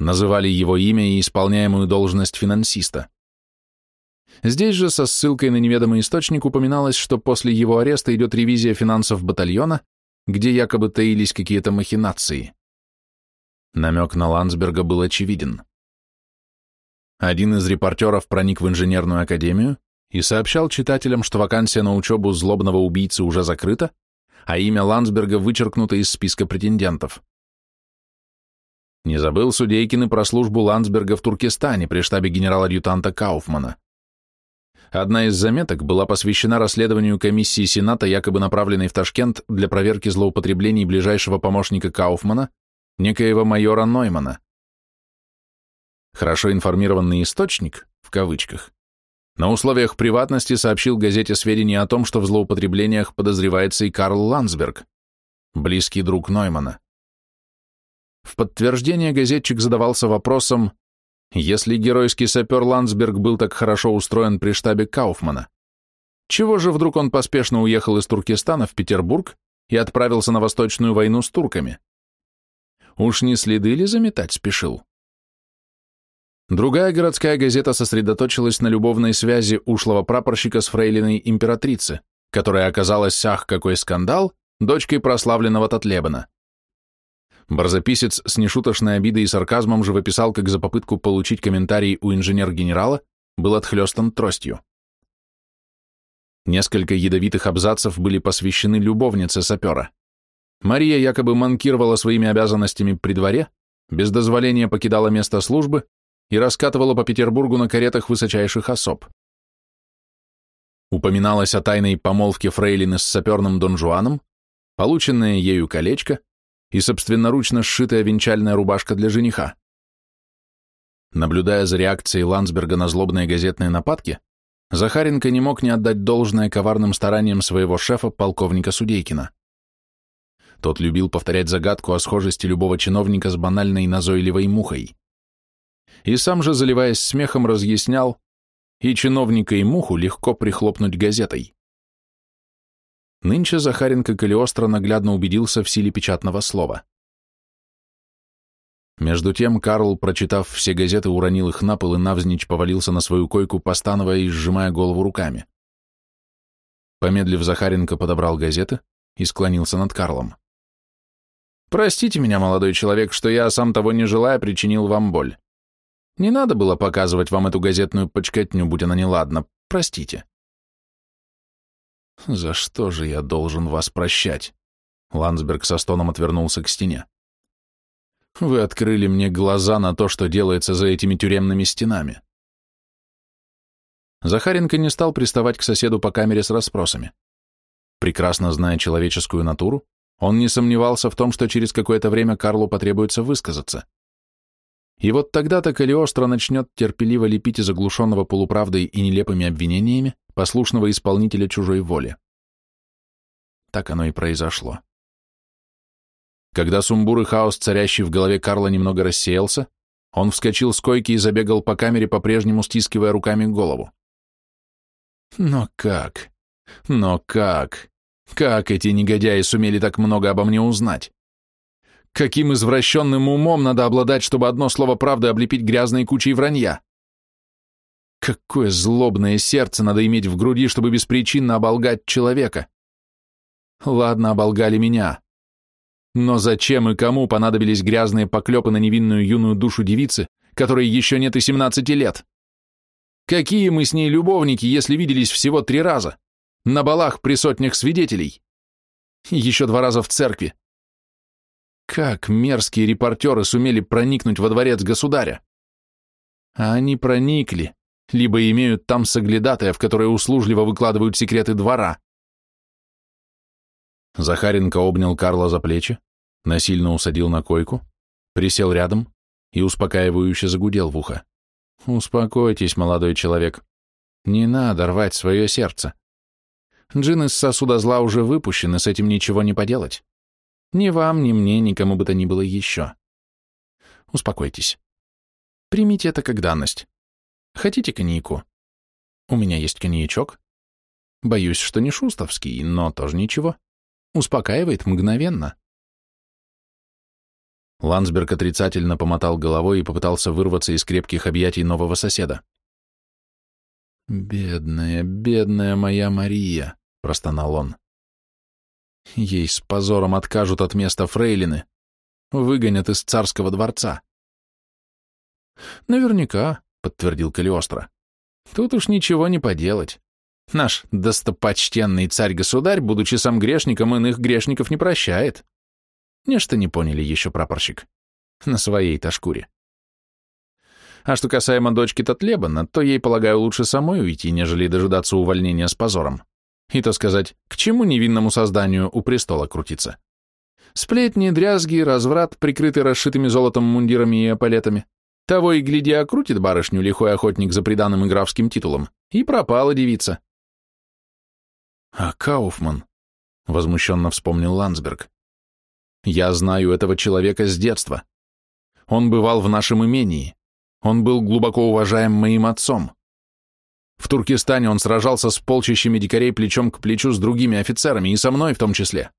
называли его имя и исполняемую должность финансиста. Здесь же со ссылкой на неведомый источник упоминалось, что после его ареста идет ревизия финансов батальона, где якобы таились какие-то махинации. Намек на Ландсберга был очевиден. Один из репортеров проник в инженерную академию и сообщал читателям, что вакансия на учебу злобного убийцы уже закрыта, а имя Ландсберга вычеркнуто из списка претендентов. Не забыл Судейкин и про службу Ландсберга в Туркестане при штабе генерал-адъютанта Кауфмана. Одна из заметок была посвящена расследованию комиссии Сената, якобы направленной в Ташкент для проверки злоупотреблений ближайшего помощника Кауфмана, некоего майора Ноймана. Хорошо информированный источник, в кавычках, на условиях приватности сообщил газете сведения о том, что в злоупотреблениях подозревается и Карл Ландсберг, близкий друг Ноймана. В подтверждение газетчик задавался вопросом, если геройский сапер Ландсберг был так хорошо устроен при штабе Кауфмана, чего же вдруг он поспешно уехал из Туркестана в Петербург и отправился на Восточную войну с турками? Уж не следы ли заметать спешил? Другая городская газета сосредоточилась на любовной связи ушлого прапорщика с фрейлиной императрицы, которая оказалась, ах, какой скандал, дочкой прославленного Татлебана. Барзаписец с нешуточной обидой и сарказмом же выписал, как за попытку получить комментарий у инженер-генерала был отхлестан тростью. Несколько ядовитых абзацев были посвящены любовнице сапера. Мария якобы манкировала своими обязанностями при дворе, без дозволения покидала место службы и раскатывала по Петербургу на каретах высочайших особ. Упоминалось о тайной помолвке фрейлины с саперным Дон Жуаном, полученное ею колечко и собственноручно сшитая венчальная рубашка для жениха. Наблюдая за реакцией Ландсберга на злобные газетные нападки, Захаренко не мог не отдать должное коварным стараниям своего шефа, полковника Судейкина. Тот любил повторять загадку о схожести любого чиновника с банальной назойливой мухой. И сам же, заливаясь смехом, разъяснял, и чиновника и муху легко прихлопнуть газетой. Нынче Захаренко Калиостро наглядно убедился в силе печатного слова. Между тем Карл, прочитав все газеты, уронил их на пол и навзничь повалился на свою койку, постановая и сжимая голову руками. Помедлив, Захаренко подобрал газеты и склонился над Карлом. «Простите меня, молодой человек, что я, сам того не желая, причинил вам боль. Не надо было показывать вам эту газетную почкотню, будь она неладна. Простите». «За что же я должен вас прощать?» Ландсберг со стоном отвернулся к стене. Вы открыли мне глаза на то, что делается за этими тюремными стенами. Захаренко не стал приставать к соседу по камере с расспросами. Прекрасно зная человеческую натуру, он не сомневался в том, что через какое-то время Карлу потребуется высказаться. И вот тогда-то Калиостро начнет терпеливо лепить из оглушенного полуправдой и нелепыми обвинениями послушного исполнителя чужой воли. Так оно и произошло. Когда сумбур и хаос, царящий в голове Карла, немного рассеялся, он вскочил с койки и забегал по камере, по-прежнему стискивая руками голову. Но как? Но как? Как эти негодяи сумели так много обо мне узнать? Каким извращенным умом надо обладать, чтобы одно слово правды облепить грязной кучей вранья? Какое злобное сердце надо иметь в груди, чтобы беспричинно оболгать человека? Ладно, оболгали меня. Но зачем и кому понадобились грязные поклепы на невинную юную душу девицы, которой еще нет и 17 лет? Какие мы с ней любовники, если виделись всего три раза? На балах при сотнях свидетелей. Еще два раза в церкви. Как мерзкие репортеры сумели проникнуть во дворец государя? А они проникли, либо имеют там соглядатая, в которые услужливо выкладывают секреты двора. Захаренко обнял Карла за плечи, насильно усадил на койку, присел рядом и успокаивающе загудел в ухо. «Успокойтесь, молодой человек. Не надо рвать свое сердце. Джин из сосуда зла уже выпущен, и с этим ничего не поделать. Ни вам, ни мне, никому бы то ни было еще. Успокойтесь. Примите это как данность. Хотите коньяку? У меня есть коньячок. Боюсь, что не шустовский, но тоже ничего. Успокаивает мгновенно. Ландсберг отрицательно помотал головой и попытался вырваться из крепких объятий нового соседа. «Бедная, бедная моя Мария», — простонал он. «Ей с позором откажут от места фрейлины, выгонят из царского дворца». «Наверняка», — подтвердил Калиостро. «Тут уж ничего не поделать. Наш достопочтенный царь-государь, будучи сам грешником, иных грешников не прощает. Нечто не поняли еще, прапорщик. На своей-то шкуре. А что касаемо дочки Татлебана, то ей, полагаю, лучше самой уйти, нежели дожидаться увольнения с позором. И то сказать, к чему невинному созданию у престола крутиться? Сплетни, дрязги, разврат, прикрытый расшитыми золотом мундирами и эполетами. Того и гляди, окрутит барышню лихой охотник за приданным и графским титулом. И пропала девица. А Кауфман? Возмущенно вспомнил Ландсберг. Я знаю этого человека с детства. Он бывал в нашем имении. Он был глубоко уважаем моим отцом. В Туркестане он сражался с полчищами дикарей плечом к плечу с другими офицерами, и со мной в том числе.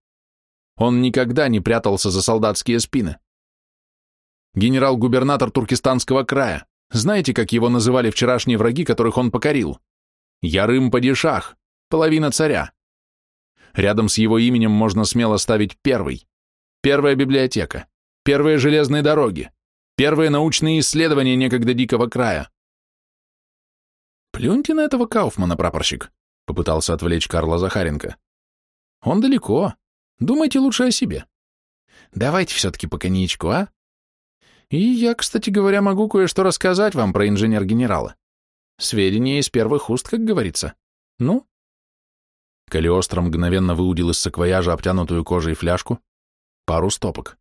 Он никогда не прятался за солдатские спины. Генерал-губернатор Туркестанского края, Знаете, как его называли вчерашние враги, которых он покорил? Ярым Падишах, половина царя. Рядом с его именем можно смело ставить первый. Первая библиотека, первые железные дороги, первые научные исследования некогда дикого края. Плюньте на этого Кауфмана, прапорщик, попытался отвлечь Карла Захаренко. Он далеко. Думайте лучше о себе. Давайте все-таки по коньячку, а? И я, кстати говоря, могу кое-что рассказать вам про инженер-генерала. Сведения из первых уст, как говорится. Ну? Калиостро мгновенно выудил из саквояжа обтянутую кожей фляжку, пару стопок.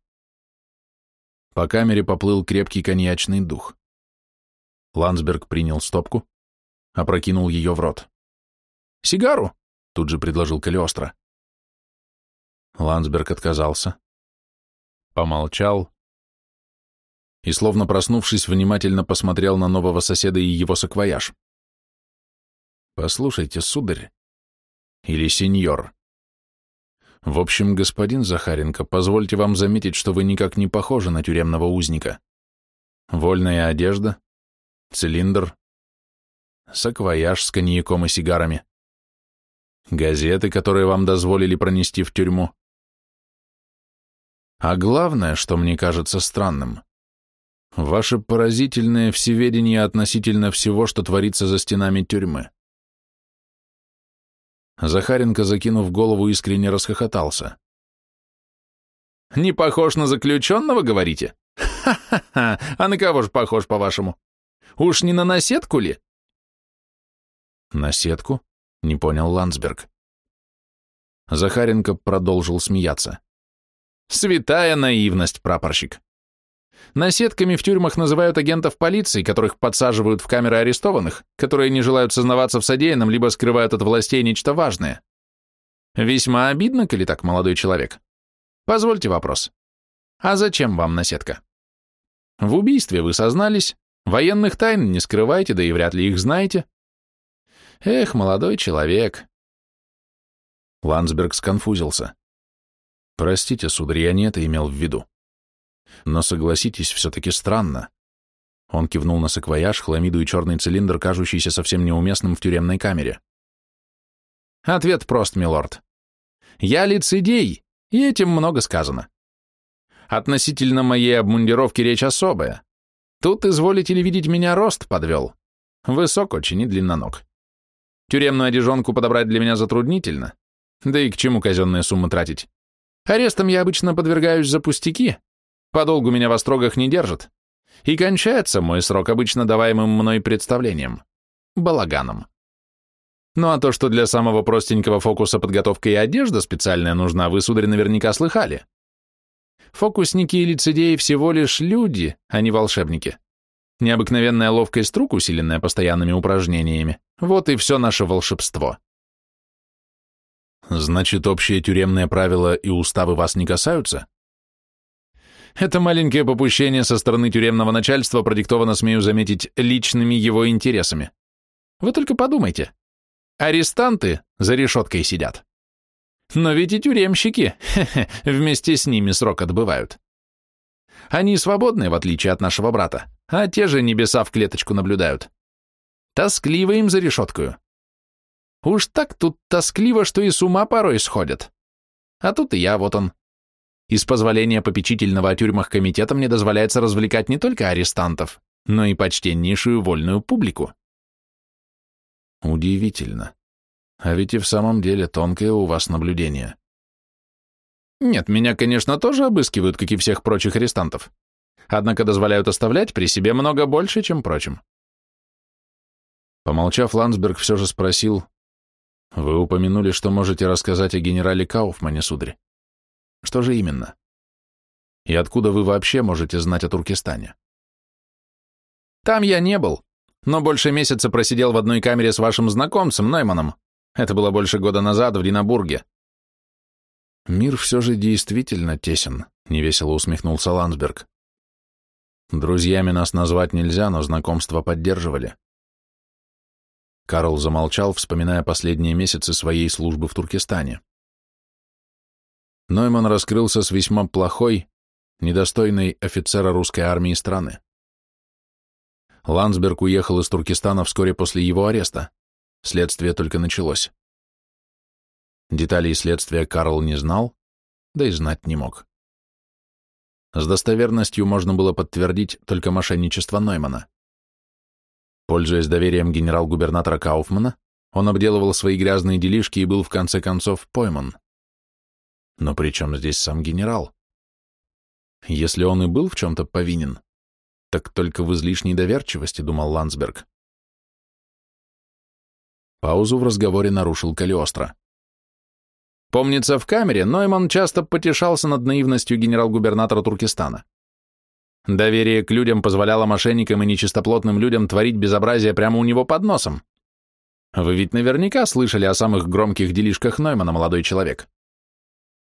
По камере поплыл крепкий коньячный дух. Ландсберг принял стопку, опрокинул ее в рот. «Сигару?» — тут же предложил Калиостро. Ландсберг отказался, помолчал и, словно проснувшись, внимательно посмотрел на нового соседа и его саквояж. «Послушайте, сударь, или сеньор. В общем, господин Захаренко, позвольте вам заметить, что вы никак не похожи на тюремного узника. Вольная одежда, цилиндр, саквояж с коньяком и сигарами, газеты, которые вам дозволили пронести в тюрьму, а главное, что мне кажется странным, ваше поразительное всеведение относительно всего, что творится за стенами тюрьмы. Захаренко, закинув голову, искренне расхохотался. «Не похож на заключенного, говорите? Ха-ха-ха! А на кого же похож, по-вашему? Уж не на наседку ли?» «Наседку?» — не понял Ландсберг. Захаренко продолжил смеяться. Святая наивность, прапорщик. Наседками в тюрьмах называют агентов полиции, которых подсаживают в камеры арестованных, которые не желают сознаваться в содеянном, либо скрывают от властей нечто важное. Весьма обидно, коли так, молодой человек. Позвольте вопрос. А зачем вам наседка? В убийстве вы сознались, военных тайн не скрываете, да и вряд ли их знаете. Эх, молодой человек. Ландсберг сконфузился. Простите, сударь, я не это имел в виду. Но согласитесь, все-таки странно. Он кивнул на саквояж, хламиду и черный цилиндр, кажущийся совсем неуместным в тюремной камере. Ответ прост, милорд. Я лицедей, и этим много сказано. Относительно моей обмундировки речь особая. Тут, изволите ли видеть, меня рост подвел. Высок очень и длинноног. Тюремную одежонку подобрать для меня затруднительно. Да и к чему казенные суммы тратить? Арестом я обычно подвергаюсь за пустяки. Подолгу меня в острогах не держат. И кончается мой срок обычно даваемым мной представлением. Балаганом. Ну а то, что для самого простенького фокуса подготовка и одежда специальная нужна, вы, сударь, наверняка слыхали. Фокусники и лицедеи всего лишь люди, а не волшебники. Необыкновенная ловкость рук, усиленная постоянными упражнениями. Вот и все наше волшебство. Значит, общие тюремные правила и уставы вас не касаются? Это маленькое попущение со стороны тюремного начальства продиктовано, смею заметить, личными его интересами. Вы только подумайте. Арестанты за решеткой сидят. Но ведь и тюремщики вместе с ними срок отбывают. Они свободны, в отличие от нашего брата, а те же небеса в клеточку наблюдают. Тоскливо им за решеткою. Уж так тут тоскливо, что и с ума порой сходят. А тут и я, вот он. Из позволения попечительного о тюрьмах комитета мне дозволяется развлекать не только арестантов, но и почтеннейшую вольную публику. Удивительно. А ведь и в самом деле тонкое у вас наблюдение. Нет, меня, конечно, тоже обыскивают, как и всех прочих арестантов. Однако дозволяют оставлять при себе много больше, чем прочим. Помолчав, Ландсберг все же спросил, вы упомянули, что можете рассказать о генерале Кауфмане, сударь. Что же именно? И откуда вы вообще можете знать о Туркестане? Там я не был, но больше месяца просидел в одной камере с вашим знакомцем, Нойманом. Это было больше года назад в Динабурге. Мир все же действительно тесен, невесело усмехнулся Ландсберг. Друзьями нас назвать нельзя, но знакомство поддерживали. Карл замолчал, вспоминая последние месяцы своей службы в Туркестане. Нойман раскрылся с весьма плохой, недостойной офицера русской армии страны. Ландсберг уехал из Туркестана вскоре после его ареста. Следствие только началось. Деталей следствия Карл не знал, да и знать не мог. С достоверностью можно было подтвердить только мошенничество Ноймана. Пользуясь доверием генерал-губернатора Кауфмана, он обделывал свои грязные делишки и был в конце концов пойман. Но при чем здесь сам генерал? Если он и был в чем-то повинен, так только в излишней доверчивости, думал Ландсберг. Паузу в разговоре нарушил Калиостро. Помнится, в камере Нойман часто потешался над наивностью генерал-губернатора Туркестана. Доверие к людям позволяло мошенникам и нечистоплотным людям творить безобразие прямо у него под носом. Вы ведь наверняка слышали о самых громких делишках Ноймана, молодой человек.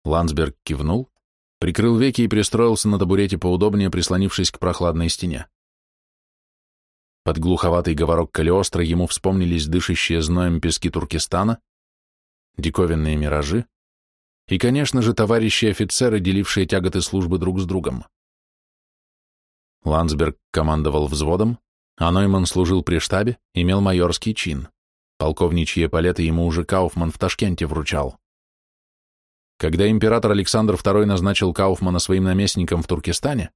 Ландсберг кивнул, прикрыл веки и пристроился на табурете поудобнее, прислонившись к прохладной стене. Под глуховатый говорок Калиостро ему вспомнились дышащие зноем пески Туркестана, диковинные миражи и, конечно же, товарищи офицеры, делившие тяготы службы друг с другом. Ландсберг командовал взводом, а Нойман служил при штабе, имел майорский чин. Полковничьи палеты ему уже Кауфман в Ташкенте вручал. Когда император Александр II назначил Кауфмана своим наместником в Туркестане,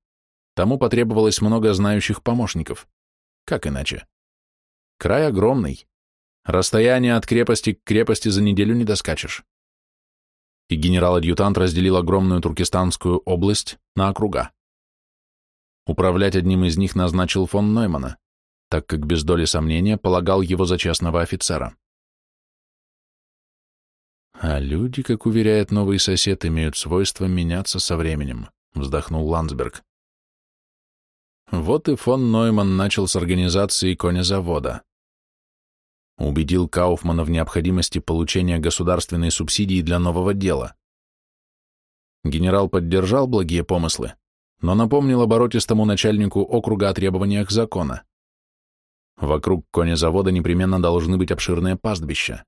тому потребовалось много знающих помощников. Как иначе? Край огромный. Расстояние от крепости к крепости за неделю не доскачешь. И генерал-адъютант разделил огромную туркестанскую область на округа. Управлять одним из них назначил фон Ноймана, так как без доли сомнения полагал его за честного офицера. А люди, как уверяет новый сосед, имеют свойство меняться со временем, вздохнул Ландсберг. Вот и фон Нойман начал с организации конезавода. Убедил Кауфмана в необходимости получения государственной субсидии для нового дела. Генерал поддержал благие помыслы, но напомнил оборотистому начальнику округа о требованиях закона. Вокруг конезавода непременно должны быть обширные пастбища.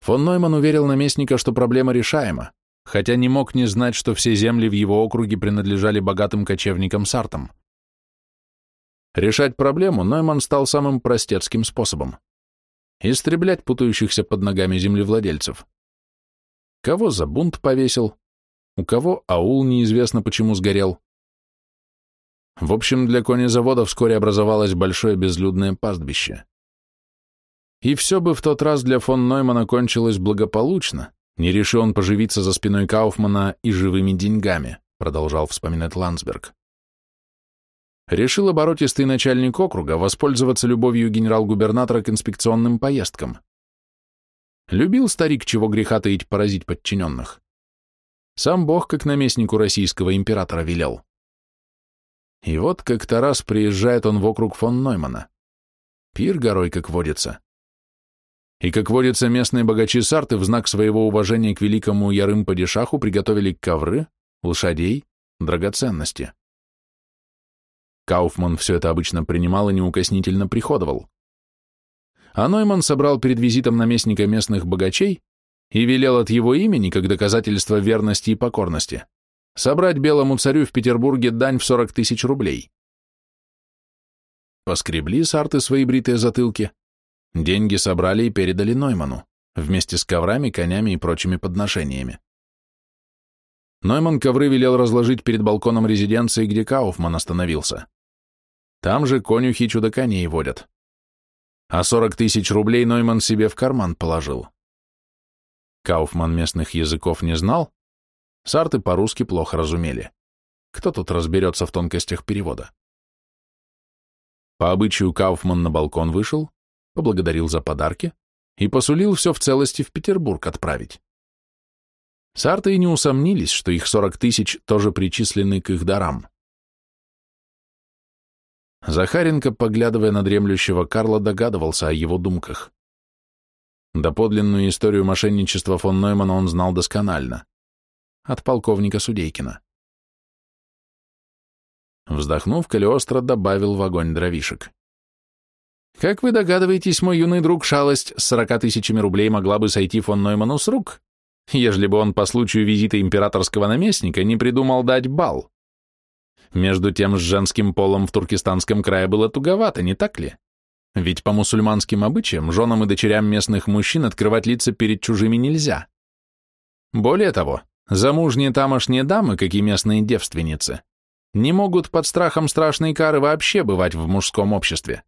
Фон Нойман уверил наместника, что проблема решаема, хотя не мог не знать, что все земли в его округе принадлежали богатым кочевникам-сартам. Решать проблему Нойман стал самым простецким способом – истреблять путающихся под ногами землевладельцев. Кого за бунт повесил, у кого аул неизвестно почему сгорел. В общем, для конезавода вскоре образовалось большое безлюдное пастбище. И все бы в тот раз для фон Ноймана кончилось благополучно, не решил он поживиться за спиной Кауфмана и живыми деньгами, продолжал вспоминать Ландсберг. Решил оборотистый начальник округа воспользоваться любовью генерал-губернатора к инспекционным поездкам. Любил старик, чего греха таить, поразить подчиненных. Сам Бог, как наместнику российского императора, велел. И вот как-то раз приезжает он в округ фон Ноймана. Пир горой, как водится. И, как водится, местные богачи Сарты в знак своего уважения к великому Ярым-падишаху приготовили ковры, лошадей, драгоценности. Кауфман все это обычно принимал и неукоснительно приходовал. А Нойман собрал перед визитом наместника местных богачей и велел от его имени, как доказательство верности и покорности, собрать белому царю в Петербурге дань в 40 тысяч рублей. Поскребли сарты свои бритые затылки, Деньги собрали и передали Нойману, вместе с коврами, конями и прочими подношениями. Нойман ковры велел разложить перед балконом резиденции, где Кауфман остановился. Там же конюхи чудо-коней водят. А 40 тысяч рублей Нойман себе в карман положил. Кауфман местных языков не знал, сарты по-русски плохо разумели. Кто тут разберется в тонкостях перевода? По обычаю Кауфман на балкон вышел, поблагодарил за подарки и посулил все в целости в Петербург отправить. Сарты и не усомнились, что их сорок тысяч тоже причислены к их дарам. Захаренко, поглядывая на дремлющего Карла, догадывался о его думках. Доподлинную историю мошенничества фон Ноймана он знал досконально. От полковника Судейкина. Вздохнув, Калиостро добавил в огонь дровишек. Как вы догадываетесь, мой юный друг, шалость с сорока тысячами рублей могла бы сойти фон Нойману с рук, ежели бы он по случаю визита императорского наместника не придумал дать бал. Между тем с женским полом в туркестанском крае было туговато, не так ли? Ведь по мусульманским обычаям женам и дочерям местных мужчин открывать лица перед чужими нельзя. Более того, замужние тамошние дамы, как и местные девственницы, не могут под страхом страшной кары вообще бывать в мужском обществе.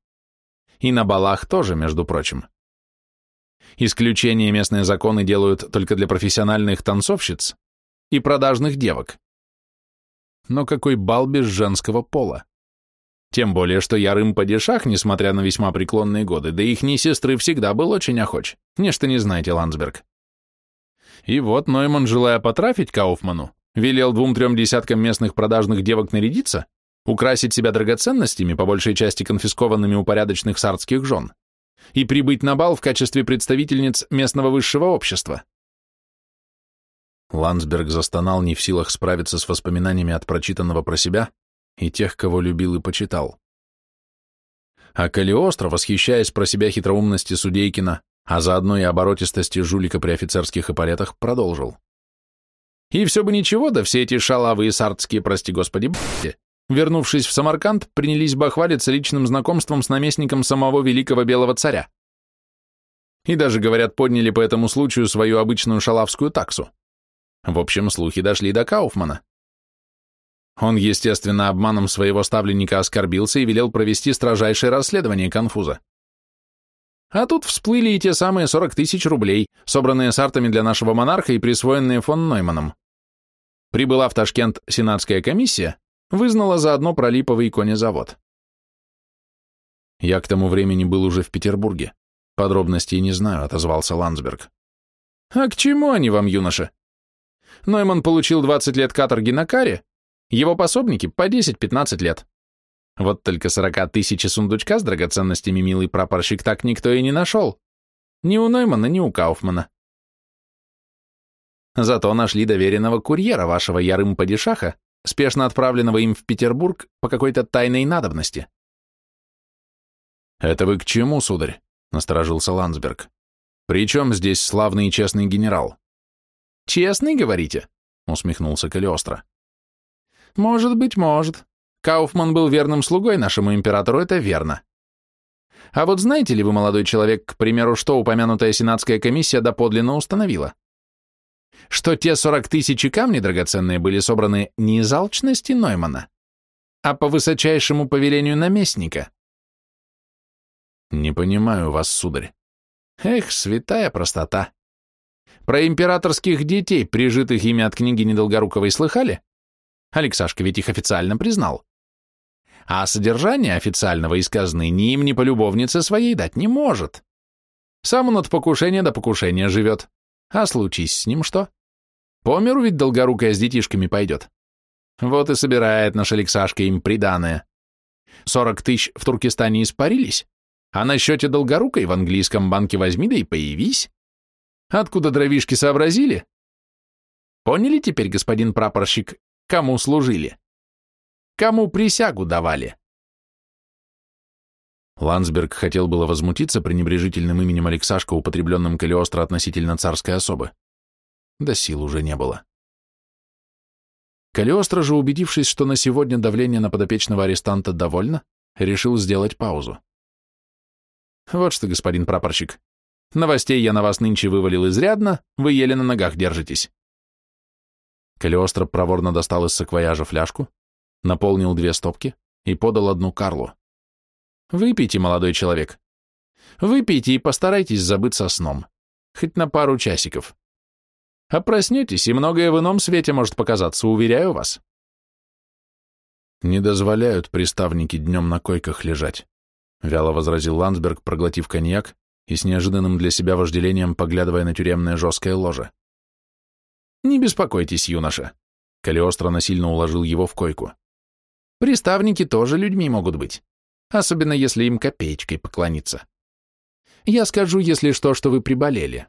И на балах тоже, между прочим. Исключение местные законы делают только для профессиональных танцовщиц и продажных девок. Но какой бал без женского пола? Тем более, что ярым падишах, несмотря на весьма преклонные годы, да их сестры всегда был очень охоч. Нечто не знаете, Ландсберг. И вот Нойман, желая потрафить Кауфману, велел двум-трем десяткам местных продажных девок нарядиться, украсить себя драгоценностями, по большей части конфискованными у порядочных сардских жен, и прибыть на бал в качестве представительниц местного высшего общества. Ландсберг застонал, не в силах справиться с воспоминаниями от прочитанного про себя и тех, кого любил и почитал. А Калиостро, восхищаясь про себя хитроумности Судейкина, а заодно и оборотистости жулика при офицерских эполетах, продолжил. И все бы ничего, да все эти шалавы сардские, прости господи, б***ти, вернувшись в Самарканд, принялись бы хвалиться личным знакомством с наместником самого великого белого царя. И даже, говорят, подняли по этому случаю свою обычную шалавскую таксу. В общем, слухи дошли до Кауфмана. Он, естественно, обманом своего ставленника оскорбился и велел провести строжайшее расследование конфуза. А тут всплыли и те самые 40 тысяч рублей, собранные с артами для нашего монарха и присвоенные фон Нойманом. Прибыла в Ташкент сенатская комиссия, вызнала заодно про липовый конезавод. Я к тому времени был уже в Петербурге. Подробностей не знаю, отозвался Ландсберг. А к чему они вам, юноша? Нойман получил 20 лет каторги на каре, его пособники по 10-15 лет. Вот только 40 тысяч сундучка с драгоценностями, милый прапорщик, так никто и не нашел. Ни у Ноймана, ни у Кауфмана. Зато нашли доверенного курьера вашего Ярым Падишаха, спешно отправленного им в Петербург по какой-то тайной надобности. «Это вы к чему, сударь?» — насторожился Ландсберг. «При чем здесь славный и честный генерал?» «Честный, говорите?» — усмехнулся Калиостро. «Может быть, может. Кауфман был верным слугой нашему императору, это верно. А вот знаете ли вы, молодой человек, к примеру, что упомянутая сенатская комиссия доподлинно установила? Что те 40 тысяч камней драгоценные были собраны не из алчности Ноймана, а по высочайшему повелению наместника. Не понимаю вас, сударь. Эх, святая простота. Про императорских детей, прижитых ими от книги Недолгоруковой, слыхали? Алексашка ведь их официально признал. А содержание официального из казны ни им, ни полюбовнице своей дать не может. Сам он от покушения до покушения живет. А случись с ним что? По миру ведь долгорукая с детишками пойдет. Вот и собирает наш Алексашка им приданое. Сорок тысяч в Туркестане испарились, а на счете долгорукой в английском банке возьми да и появись. Откуда дровишки сообразили? Поняли теперь, господин прапорщик, кому служили? Кому присягу давали? Ландсберг хотел было возмутиться пренебрежительным именем Алексашка, употребленным Калиостро относительно царской особы. Да сил уже не было. Калиостро же, убедившись, что на сегодня давление на подопечного арестанта довольно, решил сделать паузу. Вот что, господин прапорщик, новостей я на вас нынче вывалил изрядно, вы еле на ногах держитесь. Калиостро проворно достал из саквояжа фляжку, наполнил две стопки и подал одну Карлу. «Выпейте, молодой человек. Выпейте и постарайтесь забыться сном. Хоть на пару часиков. А проснетесь, и многое в ином свете может показаться, уверяю вас». «Не дозволяют приставники днем на койках лежать», — вяло возразил Ландсберг, проглотив коньяк и с неожиданным для себя вожделением поглядывая на тюремное жесткое ложе. «Не беспокойтесь, юноша», — Калиостро насильно уложил его в койку. Приставники тоже людьми могут быть, особенно если им копеечкой поклониться. Я скажу, если что, что вы приболели.